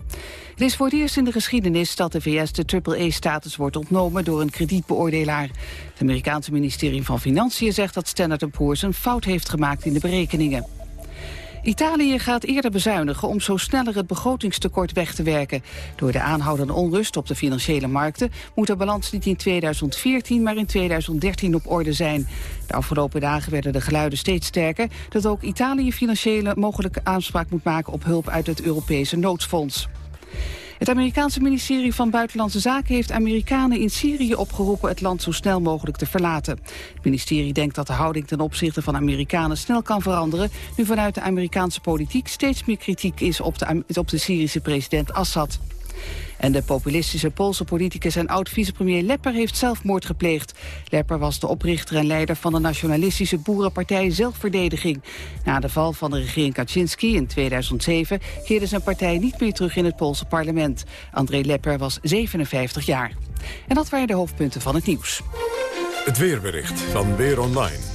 Het is voor het eerst in de geschiedenis dat de VS de AAA-status wordt ontnomen door een kredietbeoordelaar. Het Amerikaanse ministerie van Financiën zegt dat Standard Poor's een fout heeft gemaakt in de berekeningen. Italië gaat eerder bezuinigen om zo sneller het begrotingstekort weg te werken. Door de aanhoudende onrust op de financiële markten moet de balans niet in 2014, maar in 2013 op orde zijn. De afgelopen dagen werden de geluiden steeds sterker dat ook Italië financiële mogelijke aanspraak moet maken op hulp uit het Europese noodsfonds. Het Amerikaanse ministerie van Buitenlandse Zaken heeft Amerikanen in Syrië opgeroepen het land zo snel mogelijk te verlaten. Het ministerie denkt dat de houding ten opzichte van Amerikanen snel kan veranderen, nu vanuit de Amerikaanse politiek steeds meer kritiek is op de, op de Syrische president Assad. En de populistische Poolse politicus en oud-vicepremier Lepper heeft zelfmoord gepleegd. Lepper was de oprichter en leider van de nationalistische boerenpartij Zelfverdediging. Na de val van de regering Kaczynski in 2007 keerde zijn partij niet meer terug in het Poolse parlement. André Lepper was 57 jaar. En dat waren de hoofdpunten van het nieuws. Het weerbericht van Weer Online.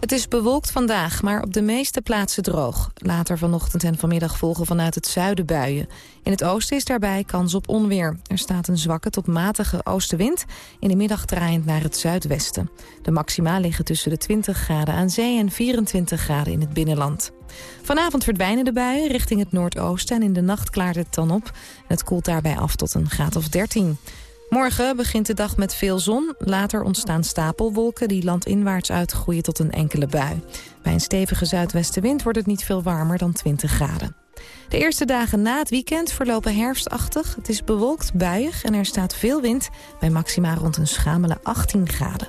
Het is bewolkt vandaag, maar op de meeste plaatsen droog. Later vanochtend en vanmiddag volgen vanuit het zuiden buien. In het oosten is daarbij kans op onweer. Er staat een zwakke tot matige oostenwind, in de middag draaiend naar het zuidwesten. De maxima liggen tussen de 20 graden aan zee en 24 graden in het binnenland. Vanavond verdwijnen de buien richting het noordoosten en in de nacht klaart het dan op. Het koelt daarbij af tot een graad of 13. Morgen begint de dag met veel zon. Later ontstaan stapelwolken die landinwaarts uitgroeien tot een enkele bui. Bij een stevige zuidwestenwind wordt het niet veel warmer dan 20 graden. De eerste dagen na het weekend verlopen herfstachtig. Het is bewolkt, buiig en er staat veel wind... bij maxima rond een schamele 18 graden.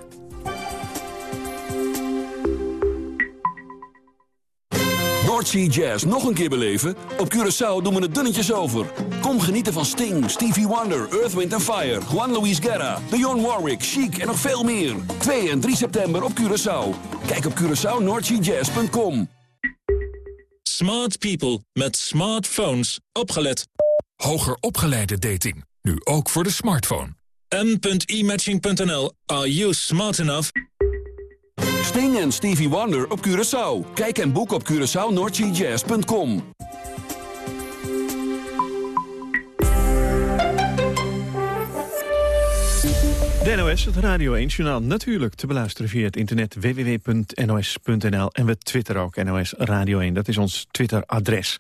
Noordsea Jazz nog een keer beleven? Op Curaçao doen we het dunnetjes over. Kom genieten van Sting, Stevie Wonder, Earth, Wind Fire... Juan Luis Guerra, Dionne Warwick, Chic en nog veel meer. 2 en 3 september op Curaçao. Kijk op CuraçaoNoordseaJazz.com. Smart people met smartphones. Opgelet. Hoger opgeleide dating. Nu ook voor de smartphone. m.imatching.nl. Are you smart enough? Sting en Stevie Wonder op Curaçao. Kijk en boek op CuraçaoNoordseaJazz.com. De NOS, het Radio 1-journaal, natuurlijk te beluisteren via het internet www.nos.nl. En we twitteren ook NOS Radio 1, dat is ons Twitter-adres.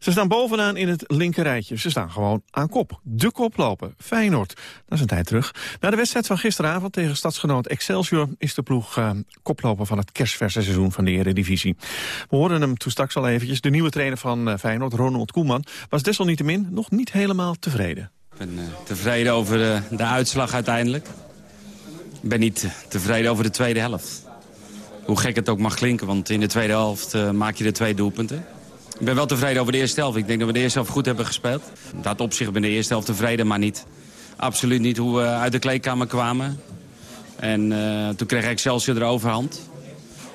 Ze staan bovenaan in het linkerrijtje. Ze staan gewoon aan kop. De koploper, Feyenoord. Dat is een tijd terug. Na de wedstrijd van gisteravond tegen stadsgenoot Excelsior... is de ploeg uh, koploper van het kerstverse seizoen van de Eredivisie. We hoorden hem toen straks al eventjes. De nieuwe trainer van uh, Feyenoord, Ronald Koeman... was desalniettemin nog niet helemaal tevreden. Ik ben uh, tevreden over de, de uitslag uiteindelijk. Ik ben niet tevreden over de tweede helft. Hoe gek het ook mag klinken, want in de tweede helft maak je de twee doelpunten. Ik ben wel tevreden over de eerste helft. Ik denk dat we de eerste helft goed hebben gespeeld. Dat opzicht ben de eerste helft tevreden, maar niet. Absoluut niet hoe we uit de kleedkamer kwamen. En uh, toen kreeg Excelsior de overhand.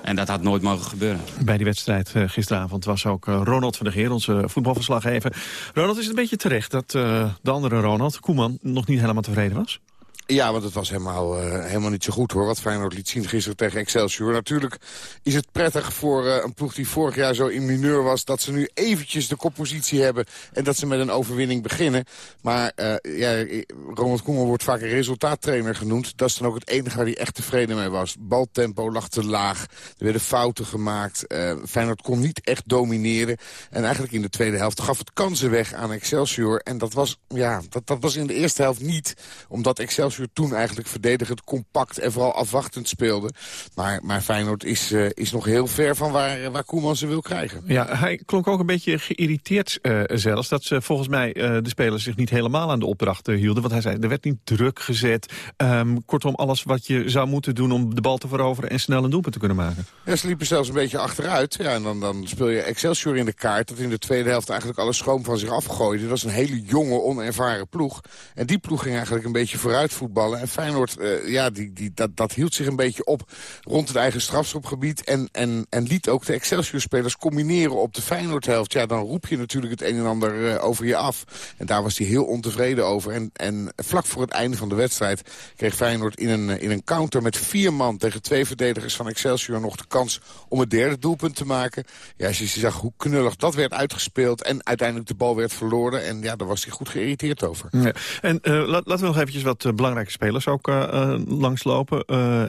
En dat had nooit mogen gebeuren. Bij die wedstrijd uh, gisteravond was ook uh, Ronald van der Geer, onze voetbalverslaggever. Ronald, is het een beetje terecht dat de andere Ronald, Koeman, nog niet helemaal tevreden was? Ja, want het was helemaal, uh, helemaal niet zo goed hoor. Wat Feyenoord liet zien gisteren tegen Excelsior. Natuurlijk is het prettig voor uh, een ploeg die vorig jaar zo in mineur was... dat ze nu eventjes de koppositie hebben en dat ze met een overwinning beginnen. Maar uh, ja, Ronald Koeman wordt vaak een resultaattrainer genoemd. Dat is dan ook het enige waar hij echt tevreden mee was. Baltempo lag te laag. Er werden fouten gemaakt. Feyenoord kon niet echt domineren. En eigenlijk in de tweede helft gaf het kansen weg aan Excelsior. En dat was, ja, dat, dat was in de eerste helft niet. Omdat Excelsior toen eigenlijk verdedigend compact en vooral afwachtend speelde. Maar, maar Feyenoord is, uh, is nog heel ver van waar, waar Koeman ze wil krijgen. Ja, hij klonk ook een beetje geïrriteerd uh, zelfs. Dat ze volgens mij uh, de spelers zich niet helemaal aan de opdrachten hielden. Want hij zei, er werd niet druk gezet. Um, kortom, alles wat je zou moeten doen om de bal te veroveren... en snel een doelpunt te kunnen maken. Ja, ze liepen zelfs een beetje achteruit. Ja, en dan, dan speel je Excelsior in de kaart... dat in de tweede helft eigenlijk alles schoon van zich afgooide. Dat is een hele jonge, onervaren ploeg. En die ploeg ging eigenlijk een beetje vooruit voetballen. En Feyenoord, uh, ja, die, die, dat, dat hield zich een beetje op rond het eigen strafschopgebied. En, en, en liet ook de Excelsior-spelers combineren op de Feyenoord-helft. Ja, dan roep je natuurlijk het een en ander uh, over je af. En daar was hij heel ontevreden over. En, en vlak voor het einde van de wedstrijd kreeg Feyenoord in een, in een counter met vier man tegen twee verdedigers van Excelsior nog de kans om het derde doelpunt te maken. Ja, als je zag hoe knullig dat werd uitgespeeld en uiteindelijk de bal werd verloren. En ja, daar was hij goed geïrriteerd over. Ja. En uh, laten we nog eventjes wat uh, belangrijke spelers ook uh, uh, langslopen.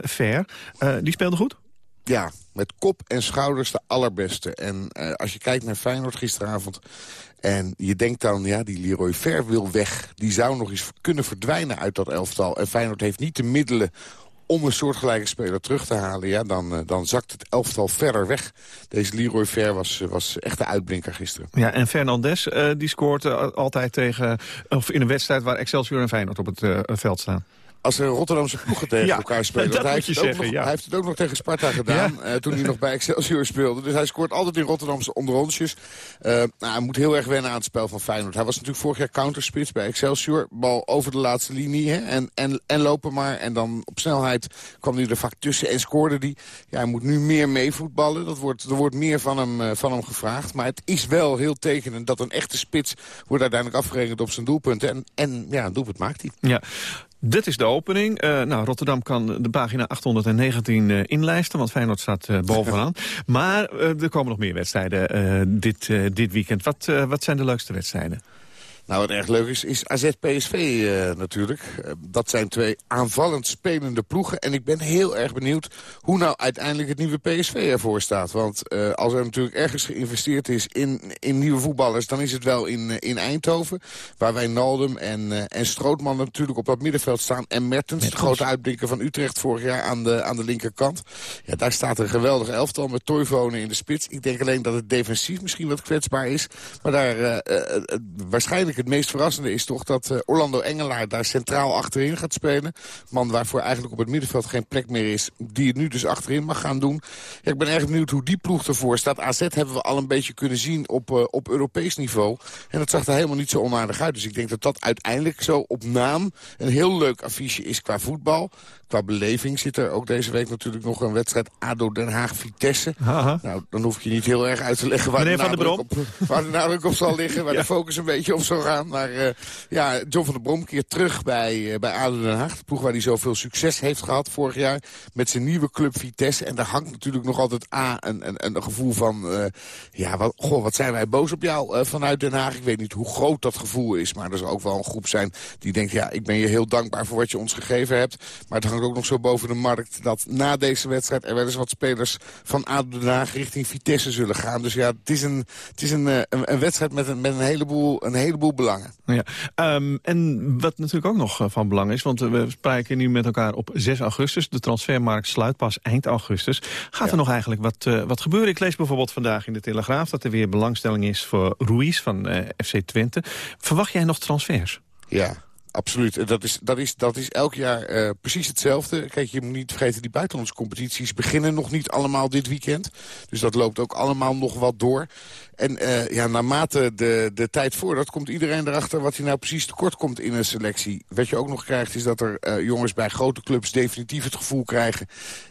Ver, die speelde goed? Ja, met kop en schouders de allerbeste. En als je kijkt naar Feyenoord gisteravond... En je denkt dan, ja, die Leroy Ver wil weg. Die zou nog eens kunnen verdwijnen uit dat elftal. En Feyenoord heeft niet de middelen om een soortgelijke speler terug te halen... Ja, dan, dan zakt het elftal verder weg. Deze Leroy Ver was, was echt de uitblinker gisteren. Ja, en Fernandes uh, die scoort altijd tegen, of in een wedstrijd... waar Excelsior en Feyenoord op het veld staan als er Rotterdamse ploegen tegen ja, elkaar spelen. Want hij, heeft het zeggen, nog, ja. hij heeft het ook nog tegen Sparta gedaan, ja. uh, toen hij nog bij Excelsior speelde. Dus hij scoort altijd in Rotterdamse onderonsjes. Uh, nou, hij moet heel erg wennen aan het spel van Feyenoord. Hij was natuurlijk vorig jaar counterspits bij Excelsior. Bal over de laatste linie hè, en, en, en lopen maar. En dan op snelheid kwam hij er vaak tussen en scoorde hij. Ja, hij moet nu meer meevoetballen. Dat wordt, er wordt meer van hem, uh, van hem gevraagd. Maar het is wel heel tekenend dat een echte spits wordt uiteindelijk afgerekend op zijn doelpunten. En, en ja, een doelpunt maakt hij. Ja. Dit is de opening. Uh, nou, Rotterdam kan de pagina 819 uh, inlijsten, want Feyenoord staat uh, bovenaan. maar er komen nog meer wedstrijden dit, dit weekend. Wat, wat zijn de leukste wedstrijden? Nou, wat erg leuk is, is AZ-PSV uh, natuurlijk. Uh, dat zijn twee aanvallend spelende ploegen. En ik ben heel erg benieuwd hoe nou uiteindelijk het nieuwe PSV ervoor staat. Want uh, als er natuurlijk ergens geïnvesteerd is in, in nieuwe voetballers... dan is het wel in, in Eindhoven. Waar wij Naldum en, en Strootman natuurlijk op dat middenveld staan. En Mertens, de grote uitblinker van Utrecht vorig jaar aan de, aan de linkerkant. Ja, daar staat een geweldig elftal met Toivonen in de spits. Ik denk alleen dat het defensief misschien wat kwetsbaar is. Maar daar waarschijnlijk het meest verrassende is toch dat uh, Orlando Engelaar daar centraal achterin gaat spelen. Man waarvoor eigenlijk op het middenveld geen plek meer is. Die het nu dus achterin mag gaan doen. Ja, ik ben erg benieuwd hoe die ploeg ervoor staat. AZ hebben we al een beetje kunnen zien op, uh, op Europees niveau. En dat zag er helemaal niet zo onaardig uit. Dus ik denk dat dat uiteindelijk zo op naam een heel leuk affiche is qua voetbal. Qua beleving zit er ook deze week natuurlijk nog een wedstrijd ADO Den Haag-Vitesse. Nou, dan hoef je niet heel erg uit te leggen waar, de nadruk, op, waar de nadruk op zal liggen. Waar ja. de focus een beetje op zal gaan. Maar uh, ja, John van der Brom keert terug bij, uh, bij ADO Den Haag. De ploeg waar hij zoveel succes heeft gehad vorig jaar. Met zijn nieuwe club Vitesse. En daar hangt natuurlijk nog altijd A, een, een, een gevoel van... Uh, ja, wat, goh, wat zijn wij boos op jou vanuit Den Haag. Ik weet niet hoe groot dat gevoel is. Maar er zal ook wel een groep zijn die denkt... ja, ik ben je heel dankbaar voor wat je ons gegeven hebt. Maar het hangt ook nog zo boven de markt... dat na deze wedstrijd er wel eens wat spelers van ADO Den Haag richting Vitesse zullen gaan. Dus ja, het is een, het is een, een, een wedstrijd met een, met een heleboel, een heleboel belangen. Ja, um, en wat natuurlijk ook nog van belang is... want we spreken nu met elkaar op 6 augustus. De transfermarkt sluit pas eind augustus. Gaat ja. er nog eigenlijk wat, uh, wat gebeuren? Ik lees bijvoorbeeld vandaag in de Telegraaf... dat er weer belangstelling is voor Ruiz van uh, FC Twente. Verwacht jij nog transfers? Ja, Absoluut. Dat is, dat is, dat is elk jaar uh, precies hetzelfde. Kijk, je moet niet vergeten, die buitenlandse competities beginnen nog niet allemaal dit weekend. Dus dat loopt ook allemaal nog wat door. En uh, ja, naarmate de, de tijd voordat komt iedereen erachter wat hij nou precies tekort komt in een selectie. Wat je ook nog krijgt is dat er uh, jongens bij grote clubs definitief het gevoel krijgen...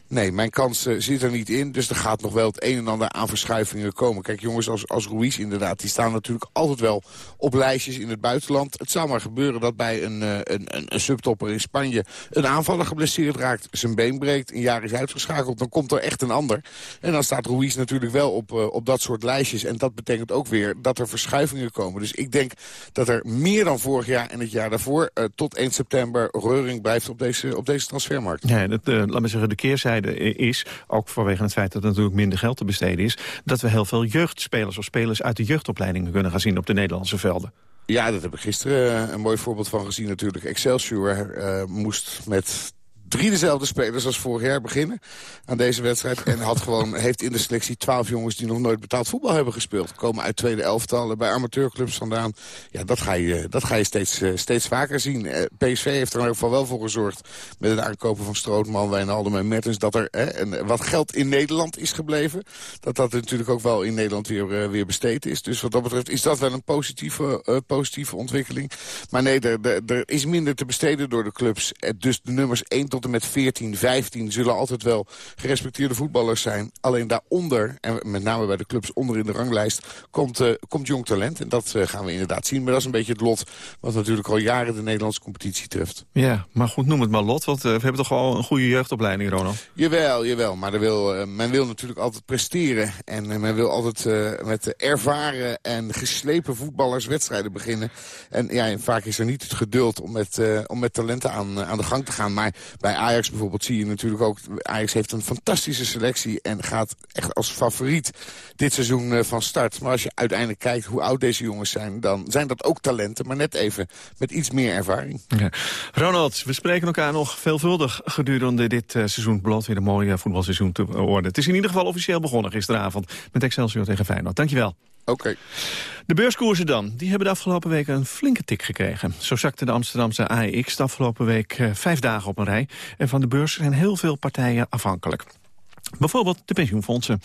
nee, mijn kans uh, zit er niet in, dus er gaat nog wel het een en ander aan verschuivingen komen. Kijk, jongens als, als Ruiz inderdaad, die staan natuurlijk altijd wel op lijstjes in het buitenland. Het zou maar gebeuren dat bij een uh, een, een, subtopper in Spanje een aanvaller geblesseerd raakt, zijn been breekt, een jaar is uitgeschakeld, dan komt er echt een ander. En dan staat Ruiz natuurlijk wel op, uh, op dat soort lijstjes. En dat betekent ook weer dat er verschuivingen komen. Dus ik denk dat er meer dan vorig jaar en het jaar daarvoor tot 1 september reuring blijft op deze, op deze transfermarkt. Ja, dat, laat me zeggen, de keerzijde is, ook vanwege het feit dat er natuurlijk minder geld te besteden is, dat we heel veel jeugdspelers of spelers uit de jeugdopleidingen kunnen gaan zien op de Nederlandse velden. Ja, dat heb ik gisteren een mooi voorbeeld van gezien natuurlijk. Excelsior uh, moest met drie dezelfde spelers als vorig jaar beginnen aan deze wedstrijd. En had gewoon, heeft in de selectie twaalf jongens die nog nooit betaald voetbal hebben gespeeld. Komen uit tweede elftallen, bij amateurclubs vandaan. Ja, dat ga je, dat ga je steeds, uh, steeds vaker zien. Uh, PSV heeft er in ieder geval wel voor gezorgd met het aankopen van Strootman, Wijnaldum en Mertens. Dat er hè, en wat geld in Nederland is gebleven. Dat dat natuurlijk ook wel in Nederland weer, uh, weer besteed is. Dus wat dat betreft is dat wel een positieve, positieve ontwikkeling. Maar nee, er, er, er, is minder te besteden door de clubs. Dus de nummers 1 tot en met 14, 15 zullen altijd wel gerespecteerde voetballers zijn. Alleen daaronder, en met name bij de clubs onder in de ranglijst, komt, uh, komt jong talent. En dat uh, gaan we inderdaad zien. Maar dat is een beetje het lot wat natuurlijk al jaren de Nederlandse competitie treft. Ja, maar goed, noem het maar lot. Want uh, we hebben toch wel een goede jeugdopleiding, Ronald? Jawel, jawel. Maar wil, men wil natuurlijk altijd presteren. En men wil altijd met ervaren en geslepen voetballers wedstrijden beginnen. En ja, vaak is er niet het geduld om met, om met talenten aan, aan de gang te gaan. Maar bij Ajax bijvoorbeeld zie je natuurlijk ook... Ajax heeft een fantastische selectie en gaat echt als favoriet dit seizoen uh, van start. Maar als je uiteindelijk kijkt hoe oud deze jongens zijn... dan zijn dat ook talenten, maar net even met iets meer ervaring. Ja. Ronald, we spreken elkaar nog veelvuldig gedurende dit uh, seizoen. Belooft weer een mooie voetbalseizoen te worden. Het is in ieder geval officieel begonnen gisteravond met Excelsior tegen Feyenoord. Dankjewel. Oké. Okay. De beurskoersen dan. Die hebben de afgelopen week een flinke tik gekregen. Zo zakte de Amsterdamse AEX de afgelopen week uh, vijf dagen op een rij. En van de beurs zijn heel veel partijen afhankelijk. Bijvoorbeeld de pensioenfondsen.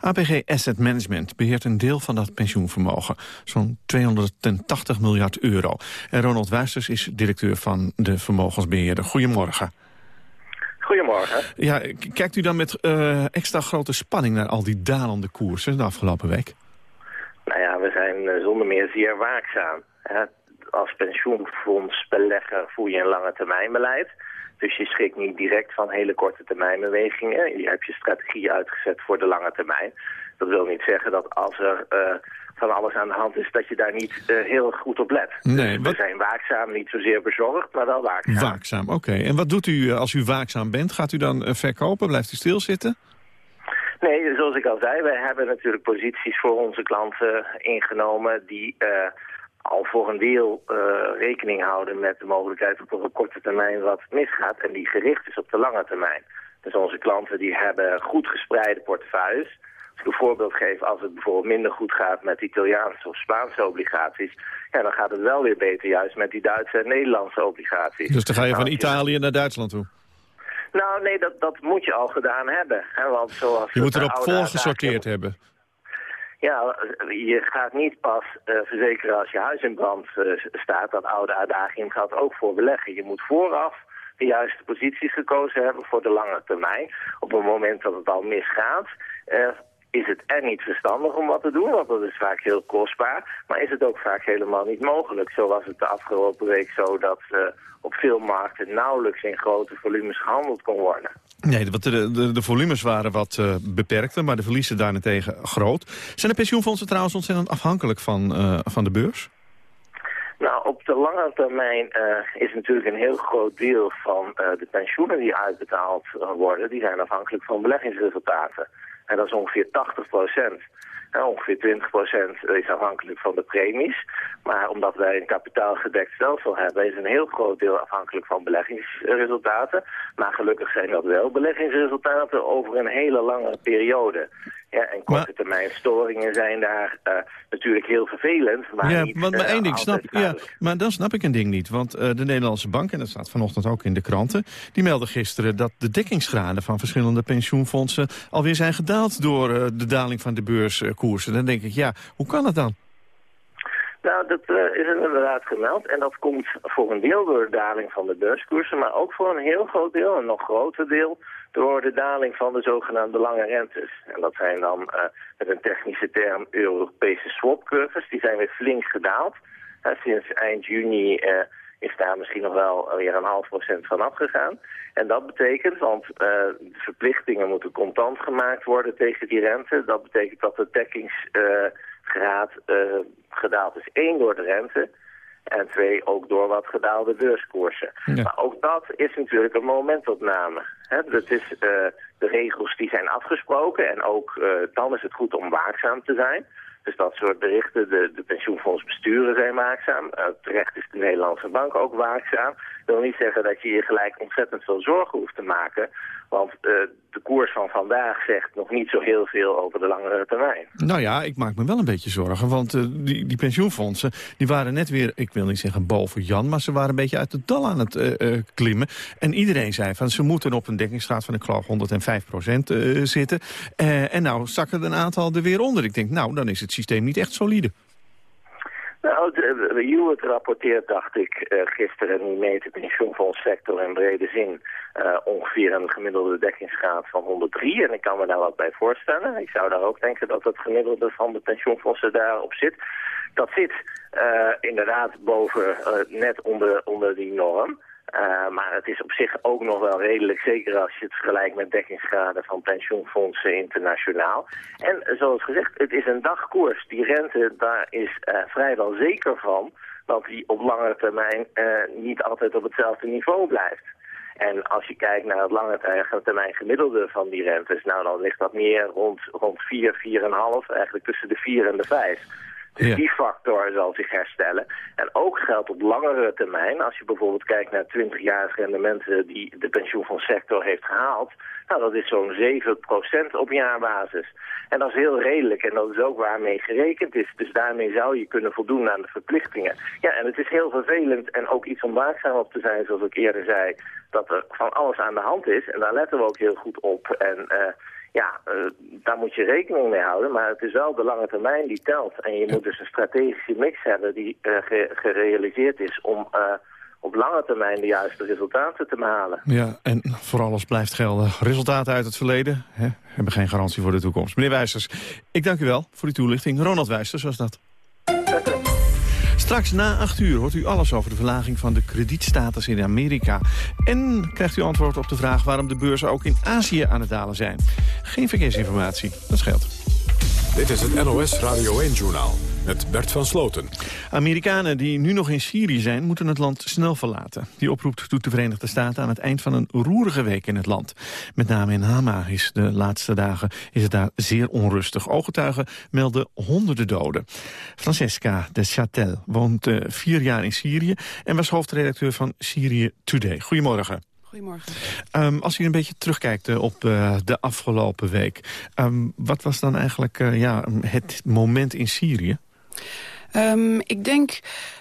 APG Asset Management beheert een deel van dat pensioenvermogen. Zo'n 280 miljard euro. En Ronald Wuisters is directeur van de vermogensbeheerder. Goedemorgen. Goedemorgen. Ja, kijkt u dan met uh, extra grote spanning naar al die dalende koersen de afgelopen week? Nou ja, we zijn uh, zonder meer zeer waakzaam. Hè. Als pensioenfondsbelegger voer je een lange termijnbeleid. Dus je schrikt niet direct van hele korte termijnbewegingen. Je hebt je strategie uitgezet voor de lange termijn. Dat wil niet zeggen dat als er uh, van alles aan de hand is... dat je daar niet uh, heel goed op let. Nee, wat... We zijn waakzaam, niet zozeer bezorgd, maar wel waakzaam. Waakzaam, oké. Okay. En wat doet u als u waakzaam bent? Gaat u dan verkopen? Blijft u stilzitten? Nee, zoals ik al zei, wij hebben natuurlijk posities voor onze klanten ingenomen die uh, al voor een deel uh, rekening houden met de mogelijkheid dat op een korte termijn wat misgaat en die gericht is op de lange termijn. Dus onze klanten die hebben goed gespreide portefeuilles. Als ik een voorbeeld geef, als het bijvoorbeeld minder goed gaat met Italiaanse of Spaanse obligaties, ja, dan gaat het wel weer beter juist met die Duitse en Nederlandse obligaties. Dus dan ga je van Italië naar Duitsland toe? Nou, nee, dat, dat moet je al gedaan hebben. Hè? Want zoals je moet erop voorgesorteerd hebben. Ja, je gaat niet pas uh, verzekeren als je huis in brand uh, staat. Dat oude uitdaging gaat ook voor beleggen. Je moet vooraf de juiste posities gekozen hebben voor de lange termijn. Op het moment dat het al misgaat, uh, is het er niet verstandig om wat te doen, want dat is vaak heel kostbaar. Maar is het ook vaak helemaal niet mogelijk. Zo was het de afgelopen week zo dat uh, op veel markten nauwelijks in grote volumes gehandeld kon worden. Nee, de, de, de volumes waren wat uh, beperkter, maar de verliezen daarentegen groot. Zijn de pensioenfondsen trouwens ontzettend afhankelijk van, uh, van de beurs? Nou, op de lange termijn uh, is natuurlijk een heel groot deel van uh, de pensioenen die uitbetaald worden, die zijn afhankelijk van beleggingsresultaten. En dat is ongeveer 80 procent. En ongeveer 20 procent is afhankelijk van de premies. Maar omdat wij een kapitaalgedekt stelsel hebben... is een heel groot deel afhankelijk van beleggingsresultaten. Maar gelukkig zijn dat wel beleggingsresultaten over een hele lange periode. Ja, en korte termijn storingen zijn daar uh, natuurlijk heel vervelend. Maar ja, niet, want maar uh, één ding snap, ja, maar dan snap ik een ding niet. Want uh, de Nederlandse bank, en dat staat vanochtend ook in de kranten... die meldde gisteren dat de dekkingsgraden van verschillende pensioenfondsen... alweer zijn gedaald door de daling van de beurskoersen. Dan denk ik, ja, hoe kan dat dan? Nou, dat uh, is inderdaad gemeld. En dat komt voor een deel door de daling van de beurskoersen... maar ook voor een heel groot deel, een nog groter deel... door de daling van de zogenaamde lange rentes. En dat zijn dan uh, met een technische term Europese swapcurves. Die zijn weer flink gedaald. Uh, sinds eind juni is daar misschien nog wel weer een half procent van afgegaan. En dat betekent, want de verplichtingen moeten contant gemaakt worden tegen die rente. Dat betekent dat de dekkingsgraad uh, gedaald is. één door de rente en twee ook door wat gedaalde beurskoersen. Maar ook dat is natuurlijk een momentopname. He, dat is uh, de regels die zijn afgesproken en ook dan is het goed om waakzaam te zijn. Dus dat soort berichten, de, de pensioenfondsbesturen zijn waakzaam. Terecht is de Nederlandse bank ook waakzaam. Wil niet zeggen dat je je gelijk ontzettend veel zorgen hoeft te maken. Want uh, de koers van vandaag zegt nog niet zo heel veel over de langere termijn. Nou ja, ik maak me wel een beetje zorgen. Want uh, die, die pensioenfondsen die waren net weer, ik wil niet zeggen boven Jan... maar ze waren een beetje uit het dal aan het uh, klimmen. En iedereen zei van ze moeten op een dekkingsgraad van ik geloof 105 procent zitten. en nou zakken een aantal er weer onder. Ik denk, nou, dan is het systeem niet echt solide. Nou, de, Hewitt rapporteert, dacht ik, uh, gisteren niet mee de pensioenfondssector in brede zin uh, ongeveer een gemiddelde dekkingsgraad van 103. En ik kan me daar wat bij voorstellen. Ik zou daar ook denken dat het gemiddelde van de pensioenfondsen daarop zit. Dat zit uh, inderdaad boven, net onder, onder die norm. Uh, maar het is op zich ook nog wel redelijk, zeker als je het vergelijkt met dekkingsgraden van pensioenfondsen internationaal. En zoals gezegd, het is een dagkoers. Die rente, daar is uh, vrijwel zeker van dat die op lange termijn uh, niet altijd op hetzelfde niveau blijft. En als je kijkt naar het lange termijn gemiddelde van die rentes, nou dan ligt dat meer rond, rond 4, 4,5, eigenlijk tussen de 4 en de 5. Die factor zal zich herstellen. En ook geldt op langere termijn, als je bijvoorbeeld kijkt naar 20-jarige rendementen die de pensioenfondssector heeft gehaald, nou dat is zo'n 7% op jaarbasis. En dat is heel redelijk en dat is ook waarmee gerekend is. Dus daarmee zou je kunnen voldoen aan de verplichtingen. Ja, en het is heel vervelend en ook iets om waakzaam op te zijn, zoals ik eerder zei, dat er van alles aan de hand is. En daar letten we ook heel goed op. En uh, ja, uh, daar moet je rekening mee houden. Maar het is wel de lange termijn die telt. En je moet dus een strategische mix hebben die uh, ge gerealiseerd is om uh, op lange termijn de juiste resultaten te behalen. Ja, en voor alles blijft gelden. Resultaten uit het verleden hè, hebben geen garantie voor de toekomst. Meneer Wijsters, ik dank u wel voor die toelichting. Ronald Wijsters was dat. Straks na 8 uur hoort u alles over de verlaging van de kredietstatus in Amerika. En krijgt u antwoord op de vraag waarom de beurzen ook in Azië aan het dalen zijn. Geen verkeersinformatie, dat scheelt. Dit is het NOS Radio 1-journaal met Bert van Sloten. Amerikanen die nu nog in Syrië zijn, moeten het land snel verlaten. Die oproep doet de Verenigde Staten aan het eind van een roerige week in het land. Met name in Hama is de laatste dagen is het daar zeer onrustig. Ooggetuigen melden honderden doden. Francesca de Châtel woont uh, vier jaar in Syrië en was hoofdredacteur van Syrië Today. Goedemorgen. Goedemorgen. Um, als u een beetje terugkijkt uh, op uh, de afgelopen week... Um, wat was dan eigenlijk uh, ja, het moment in Syrië? Um, ik denk,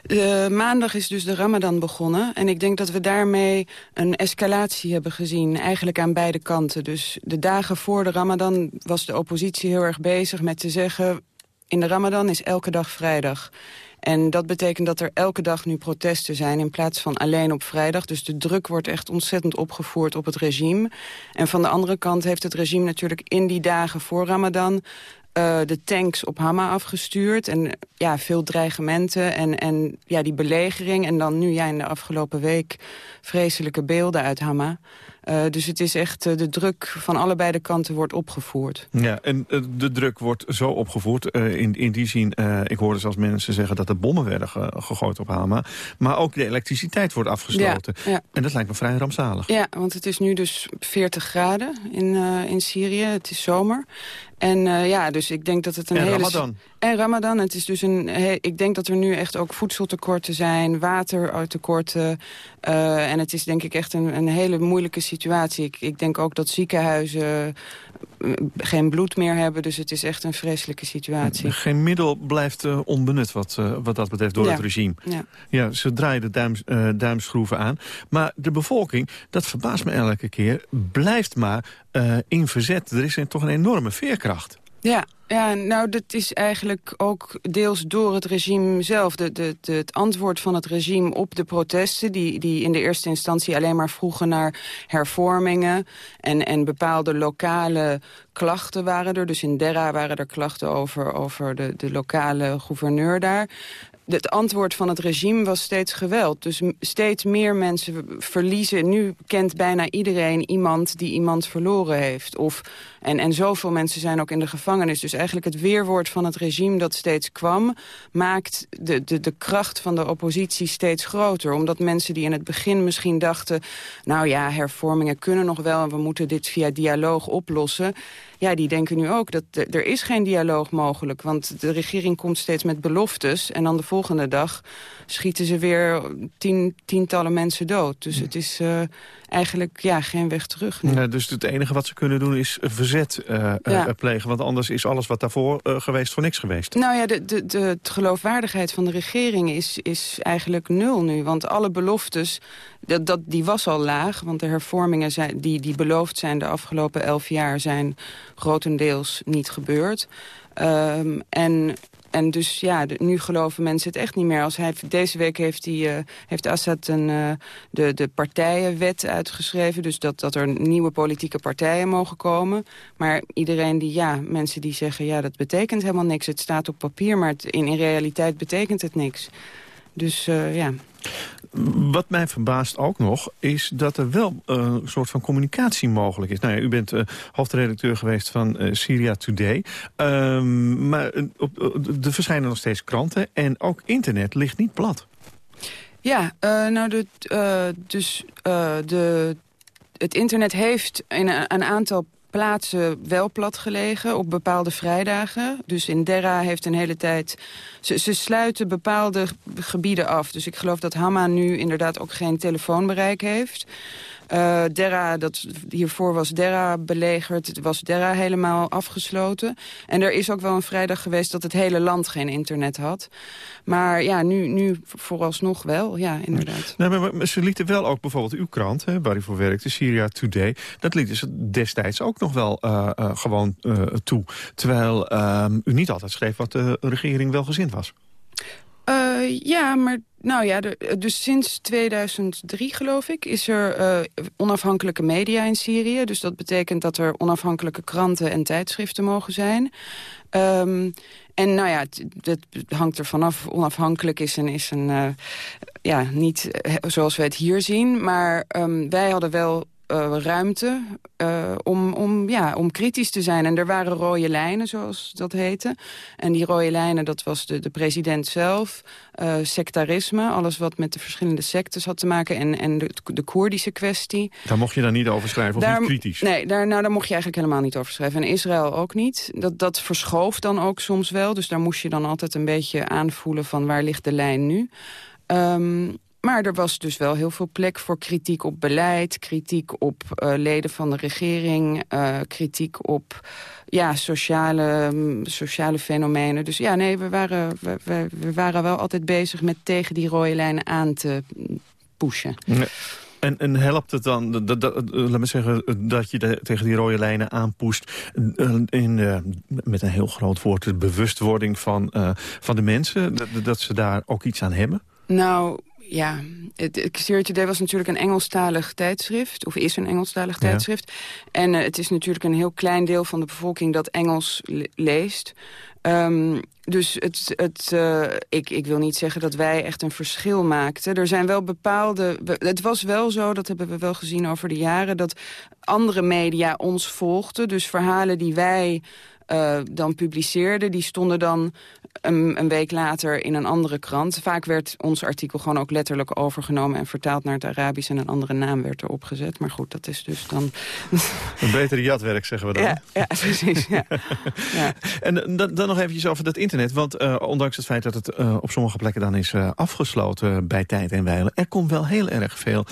uh, maandag is dus de ramadan begonnen. En ik denk dat we daarmee een escalatie hebben gezien. Eigenlijk aan beide kanten. Dus de dagen voor de ramadan was de oppositie heel erg bezig met te zeggen... in de ramadan is elke dag vrijdag. En dat betekent dat er elke dag nu protesten zijn in plaats van alleen op vrijdag. Dus de druk wordt echt ontzettend opgevoerd op het regime. En van de andere kant heeft het regime natuurlijk in die dagen voor Ramadan... Uh, de tanks op Hama afgestuurd. En ja, veel dreigementen en, en ja, die belegering. En dan nu ja, in de afgelopen week vreselijke beelden uit Hama. Uh, dus het is echt, uh, de druk van allebei de kanten wordt opgevoerd. Ja, en uh, de druk wordt zo opgevoerd. in, in die zin, ik hoorde zelfs mensen zeggen dat er bommen werden ge gegooid op Hama. Maar ook de elektriciteit wordt afgesloten. Ja, ja. En dat lijkt me vrij rampzalig. Ja, want het is nu dus 40 graden in, in Syrië. Het is zomer. En uh, ja, dus ik denk dat het een en hele... Ramadan. En Ramadan. Het is dus een... He, ik denk dat er nu echt ook voedseltekorten zijn, watertekorten. Uh, en het is denk ik echt een, een hele moeilijke situatie. Ik, ik denk ook dat ziekenhuizen geen bloed meer hebben. Dus het is echt een vreselijke situatie. Geen middel blijft uh, onbenut wat, uh, wat dat betreft door ja. het regime. Ja. ja, ze draaien de duim, uh, duimschroeven aan. Maar de bevolking, dat verbaast me elke keer, blijft maar in verzet. Er is toch een enorme veerkracht. Ja, ja, nou, dat is eigenlijk ook deels door het regime zelf. De, de, de, het antwoord van het regime op de protesten... Die, die in de eerste instantie alleen maar vroegen naar hervormingen... en, en bepaalde lokale klachten waren er. Dus in Derra waren er klachten over, over de, de lokale gouverneur daar. Het antwoord van het regime was steeds geweld. Dus steeds meer mensen verliezen. Nu kent bijna iedereen iemand die iemand verloren heeft. Of, en, en zoveel mensen zijn ook in de gevangenis. Dus eigenlijk het weerwoord van het regime dat steeds kwam... maakt de, de, de kracht van de oppositie steeds groter. Omdat mensen die in het begin misschien dachten... nou ja, hervormingen kunnen nog wel... en we moeten dit via dialoog oplossen ja, die denken nu ook dat er is geen dialoog mogelijk. Want de regering komt steeds met beloftes... en dan de volgende dag schieten ze weer tien, tientallen mensen dood. Dus het is uh, eigenlijk ja, geen weg terug. Ja, dus het enige wat ze kunnen doen is verzet uh, ja. plegen. Want anders is alles wat daarvoor geweest voor niks geweest. Nou ja, de, de, de, de geloofwaardigheid van de regering is, is eigenlijk nul nu. Want alle beloftes dat, dat, die was al laag, want de hervormingen zijn, die, die beloofd zijn de afgelopen elf jaar... zijn grotendeels niet gebeurd. Um, en en dus ja, nu geloven mensen het echt niet meer. Als hij, deze week heeft, hij, uh, heeft Assad een, uh, de, de partijenwet uitgeschreven. Dus dat, dat er nieuwe politieke partijen mogen komen. Maar iedereen die, ja, mensen die zeggen... ja, dat betekent helemaal niks. Het staat op papier, maar in, in realiteit betekent het niks. Dus uh, ja... Wat mij verbaast ook nog, is dat er wel uh, een soort van communicatie mogelijk is. Nou ja, u bent uh, hoofdredacteur geweest van uh, Syria Today. Um, maar op, er verschijnen nog steeds kranten en ook internet ligt niet plat. Ja, nou, de, dus de, het internet heeft in een, een aantal plaatsen wel plat gelegen op bepaalde vrijdagen. Dus in Derra heeft een hele tijd... Ze, ze sluiten bepaalde gebieden af. Dus ik geloof dat Hama nu inderdaad ook geen telefoonbereik heeft. Uh, dat, hiervoor was Derra belegerd. Was Derra helemaal afgesloten. En er is ook wel een vrijdag geweest dat het hele land geen internet had. Maar ja, nu, nu vooralsnog wel, ja, inderdaad. Nee, maar, ze lieten wel ook bijvoorbeeld uw krant, hè, waar u voor werkte, Syria Today... dat lieten ze destijds ook nog wel uh, uh, gewoon toe. Terwijl ehm, u niet altijd schreef wat de regering wel gezind was. Ja, maar nou ja, de, dus sinds 2003 geloof ik is er uh, onafhankelijke media in Syrië. Dus dat betekent dat er onafhankelijke kranten en tijdschriften mogen zijn. Um, en nou ja, dat hangt er vanaf. Onafhankelijk is een, is een ja, niet zoals we het hier zien. Maar um, wij hadden wel uh, ruimte uh, om, om, ja, om kritisch te zijn. En er waren rode lijnen, zoals dat heette. En die rode lijnen, dat was de, de president zelf. Uh, sectarisme, alles wat met de verschillende sectes had te maken. En, en de, de Koerdische kwestie. Daar mocht je dan niet over schrijven, of daar, niet kritisch? Nee, daar, nou, daar mocht je eigenlijk helemaal niet over schrijven. En Israël ook niet. Dat, dat verschoof dan ook soms wel. Dus daar moest je dan altijd een beetje aanvoelen van waar ligt de lijn nu. Um, maar er was dus wel heel veel plek voor kritiek op beleid... kritiek op uh, leden van de regering, uh, kritiek op ja, sociale, um, sociale fenomenen. Dus ja, nee, we waren, we, we, we, waren wel altijd bezig met tegen die rode lijnen aan te pushen. Nee. En, en, helpt het dan, dat, dat, laat me zeggen, dat je de, tegen die rode lijnen aanpoest... In, uh, met een heel groot woord, de bewustwording van, uh, van de mensen... Dat, dat ze daar ook iets aan hebben? Nou, ja, het Exterior Today was natuurlijk een Engelstalig tijdschrift. Of is een Engelstalig tijdschrift. En uh, het is natuurlijk een heel klein deel van de bevolking dat Engels le leest. Um, dus het, het, uh, ik, ik wil niet zeggen dat wij echt een verschil maakten. Er zijn wel bepaalde... Het was wel zo, dat hebben we wel gezien over de jaren... dat andere media ons volgden. Dus verhalen die wij uh, dan publiceerden... die stonden dan een, een, week later in een andere krant. Vaak werd ons artikel gewoon ook letterlijk overgenomen... en vertaald naar het Arabisch en een andere naam werd erop gezet. Maar goed, dat is dus dan... Een betere jatwerk, zeggen we dan. Ja, ja precies. Ja. ja. En dan, dan nog eventjes over dat internet. Want uh, ondanks het feit dat het uh, op sommige plekken dan is uh, afgesloten bij tijd en wijle... er komt wel heel erg veel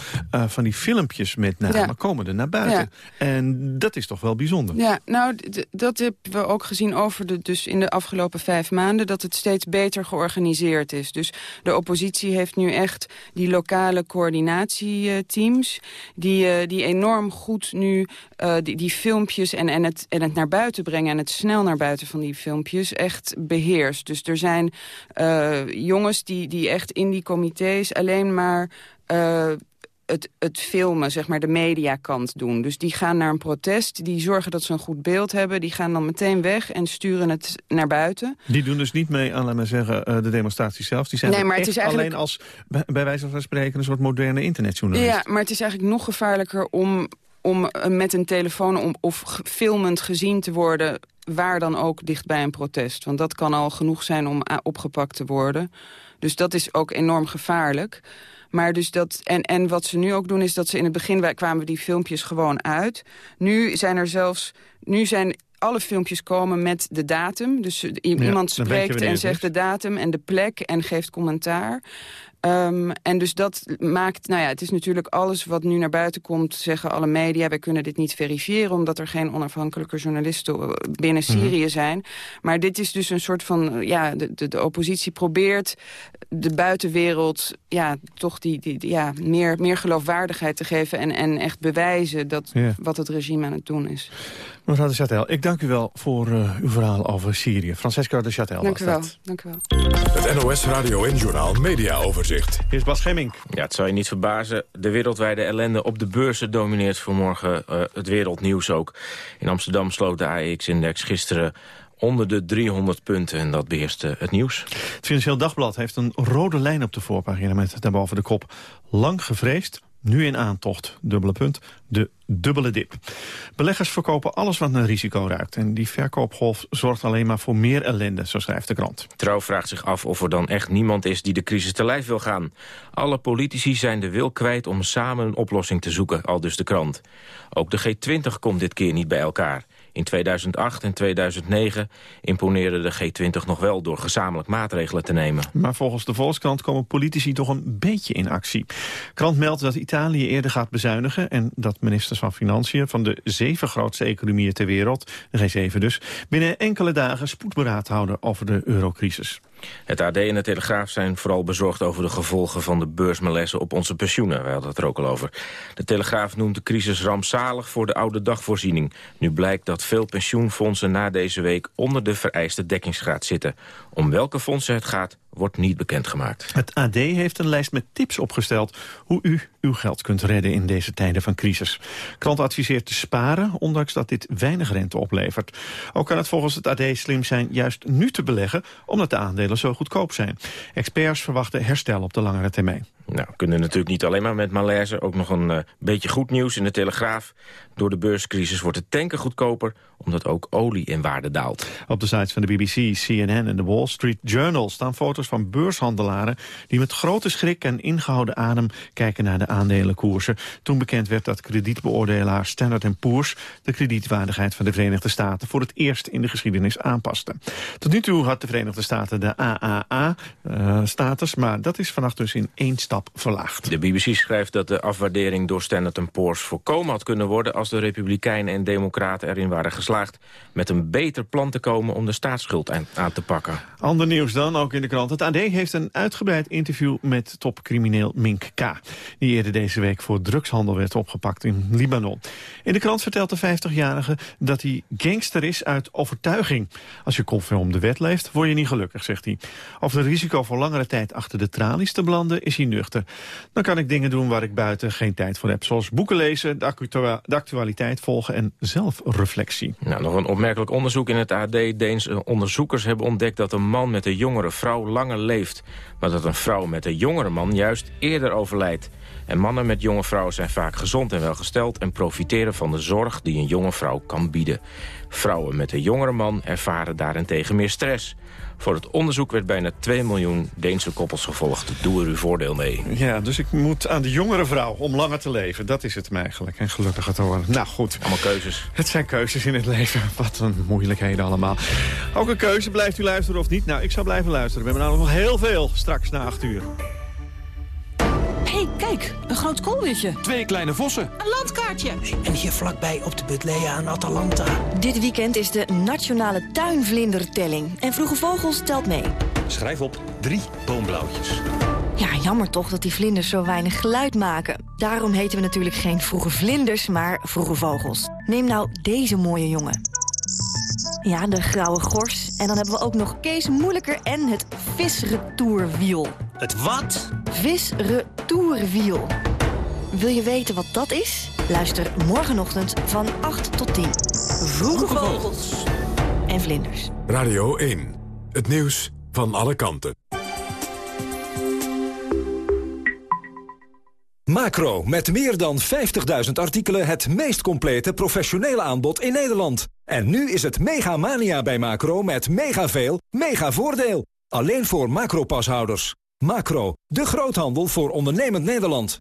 van die filmpjes met name ja. komen er naar buiten. En dat is toch wel bijzonder. Ja, nou, dat hebben we ook gezien over de, dus in de afgelopen vijf maanden... dat het steeds beter georganiseerd is. Dus de oppositie heeft nu echt die lokale coördinatieteams... die, uh, die enorm goed nu uh, die, die filmpjes en, en, het, en het naar buiten brengen... en het snel naar buiten van die filmpjes echt beheerst. Dus er zijn uh, jongens die, die echt in die comité's alleen maar het, het filmen, zeg maar de mediakant doen. Dus die gaan naar een protest, die zorgen dat ze een goed beeld hebben... die gaan dan meteen weg en sturen het naar buiten. Die doen dus niet mee aan, laat maar zeggen, eh, de demonstratie zelf. Die zijn Nee, maar het is eigenlijk- alleen als, bij, wijze van spreken, een soort moderne internetjournalist. Ja, maar het is eigenlijk nog gevaarlijker om, om eh, met een telefoon om, of filmend gezien te worden... waar dan ook dichtbij een protest. Want dat kan al genoeg zijn om ah, opgepakt te worden. Dus dat is ook enorm gevaarlijk. Maar dus dat, en, en wat ze nu ook doen is dat ze in het begin... wij kwamen die filmpjes gewoon uit. Nu zijn er zelfs... Nu zijn alle filmpjes komen met de datum. Dus iemand spreekt en zegt de datum en de plek en geeft commentaar. Ehm, en dus dat maakt, nou ja, het is natuurlijk alles wat nu naar buiten komt, zeggen alle media, wij kunnen dit niet verifiëren, omdat er geen onafhankelijke journalisten eh, binnen Mhm. Syrië zijn. Maar dit is dus een soort van, eh, ja, de, de, de oppositie probeert de buitenwereld, ja, toch die, die, die- ja, meer, meer geloofwaardigheid te geven en, en echt bewijzen dat wat het regime aan het doen is. Mevrouw de Chatel, ik dank u wel voor eh, uw verhaal over Syrië. Francesco de Chatel Dank was u wel. dat. Dank u wel. Het NOS Radio en Journaal Media Overzicht. Hier is Bas Gemmink. Ja, het zal je niet verbazen. De wereldwijde ellende op de beurzen domineert vanmorgen eh, het wereldnieuws ook. In Amsterdam sloot de AEX-index gisteren onder de 300 punten en dat beheerste het nieuws. Het Financieel Dagblad heeft een rode lijn op de voorpagina met daarboven de kop. Lang gevreesd, nu in aantocht. Dubbele punt, de dubbele dip. Beleggers verkopen alles wat naar risico ruikt. En die verkoopgolf zorgt alleen maar voor meer ellende, zo schrijft de krant. Trouw vraagt zich af of er dan echt niemand is die de crisis te lijf wil gaan. Alle politici zijn de wil kwijt om samen een oplossing te zoeken, al dus de krant. Ook de G20 komt dit keer niet bij elkaar. In 2008 en 2009 imponeerde de G20 nog wel door gezamenlijk maatregelen te nemen. Maar volgens de Volkskrant komen politici toch een beetje in actie. Krant meldt dat Italië eerder gaat bezuinigen... en dat ministers van Financiën van de zeven grootste economieën ter wereld... de G7 dus, binnen enkele dagen spoedberaad houden over de eurocrisis. Het AD en de Telegraaf zijn vooral bezorgd over de gevolgen van de beursmalessen op onze pensioenen. Wij hadden het er ook al over. De Telegraaf noemt de crisis rampzalig voor de oude dagvoorziening. Nu blijkt dat veel pensioenfondsen na deze week onder de vereiste dekkingsgraad zitten. Om welke fondsen het gaat, wordt niet bekendgemaakt. Het AD heeft een lijst met tips opgesteld hoe u uw geld kunt redden in deze tijden van crisis. Krant adviseert te sparen, ondanks dat dit weinig rente oplevert. Ook kan het volgens het AD slim zijn juist nu te beleggen, omdat de aandelen zo goedkoop zijn. Experts verwachten herstel op de langere termijn. Nou, we kunnen natuurlijk niet alleen maar met malaise. Ook nog een eh, beetje goed nieuws in de Telegraaf. Door de beurscrisis wordt het tanken goedkoper... omdat ook olie in waarde daalt. Op de sites van de BBC, CNN en de Wall Street Journal staan foto's van beurshandelaren die met grote schrik en ingehouden adem kijken naar de aandelenkoersen. Toen bekend werd dat kredietbeoordelaar Standard Poor's de kredietwaardigheid van de Verenigde Staten voor het eerst in de geschiedenis aanpaste. Tot nu toe had de Verenigde Staten de AAA-status, maar dat is vannacht dus in één stap verlaagd. De BBC schrijft dat de afwaardering door Standard Poor's voorkomen had kunnen worden... als de Republikeinen en Democraten erin waren geslaagd... met een beter plan te komen om de staatsschuld aan, te pakken. Ander nieuws dan, ook in de krant. Het AD heeft een uitgebreid interview met topcrimineel Mink K. Die eerder deze week voor drugshandel werd opgepakt in Libanon. In de krant vertelt de 50-jarige dat hij gangster is uit overtuiging. Als je conform de wet leeft, word je niet gelukkig, zegt hij. Over het risico voor langere tijd achter de tralies te belanden is hij nuchter. Dan kan ik dingen doen waar ik buiten geen tijd voor heb. Zoals boeken lezen, de, actua- de actualiteit volgen en zelfreflectie. Nou, nog een opmerkelijk onderzoek in het AD. Deense onderzoekers hebben ontdekt dat een man met een jongere vrouw langer leeft. Maar dat een vrouw met een jongere man juist eerder overlijdt. En mannen met jonge vrouwen zijn vaak gezond en welgesteld... en profiteren van de zorg die een jonge vrouw kan bieden. Vrouwen met een jongere man ervaren daarentegen meer stress. Voor het onderzoek werd bijna 2 miljoen Deense koppels gevolgd. Doe er uw voordeel mee. Ja, dus ik moet aan de jongere vrouw om langer te leven. Dat is het me eigenlijk. En gelukkiger te worden. Nou goed. Allemaal keuzes. Het zijn keuzes in het leven. Wat een moeilijkheden allemaal. Ook een keuze. Blijft u luisteren of niet? Nou, ik zou blijven luisteren. We hebben namelijk nog heel veel straks na acht uur. Kijk, een groot koolwitje. Twee kleine vossen. Een landkaartje. En hier vlakbij op de Butlea aan Atalanta. Dit weekend is de Nationale Tuinvlindertelling. En Vroege Vogels telt mee. Schrijf op drie boomblauwtjes. Ja, jammer toch dat die vlinders zo weinig geluid maken. Daarom heten we natuurlijk geen vroege vlinders, maar vroege vogels. Neem nou deze mooie jongen. Ja, de grauwe gors. En dan hebben we ook nog Kees Moeilijker en het visretourwiel. Het wat? Visretourwiel. Wil je weten wat dat is? Luister morgenochtend van 8 tot 10. Vroege vogels. En vlinders. Radio 1. Het nieuws van alle kanten. Macro, met meer dan 50.000 artikelen het meest complete professionele aanbod in Nederland. En nu is het mega mania bij Macro met mega veel, mega voordeel. Alleen voor Macro-pashouders. Macro, de groothandel voor ondernemend Nederland.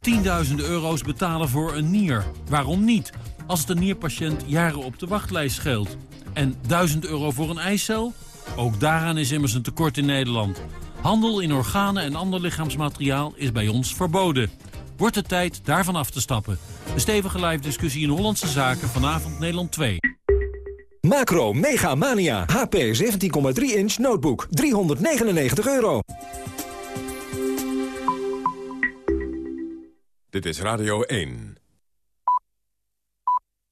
Tienduizenden euro's betalen voor een nier. Waarom niet? Als het een nierpatiënt jaren op de wachtlijst scheelt. En 1000 euro voor een eicel? Ook daaraan is immers een tekort in Nederland. Handel in organen en ander lichaamsmateriaal is bij ons verboden. Wordt het tijd daarvan af te stappen. Een stevige live discussie in Hollandse Zaken vanavond Nederland 2. Macro Mega Mania. HP 17,3 inch notebook. 399 euro. Dit is Radio 1.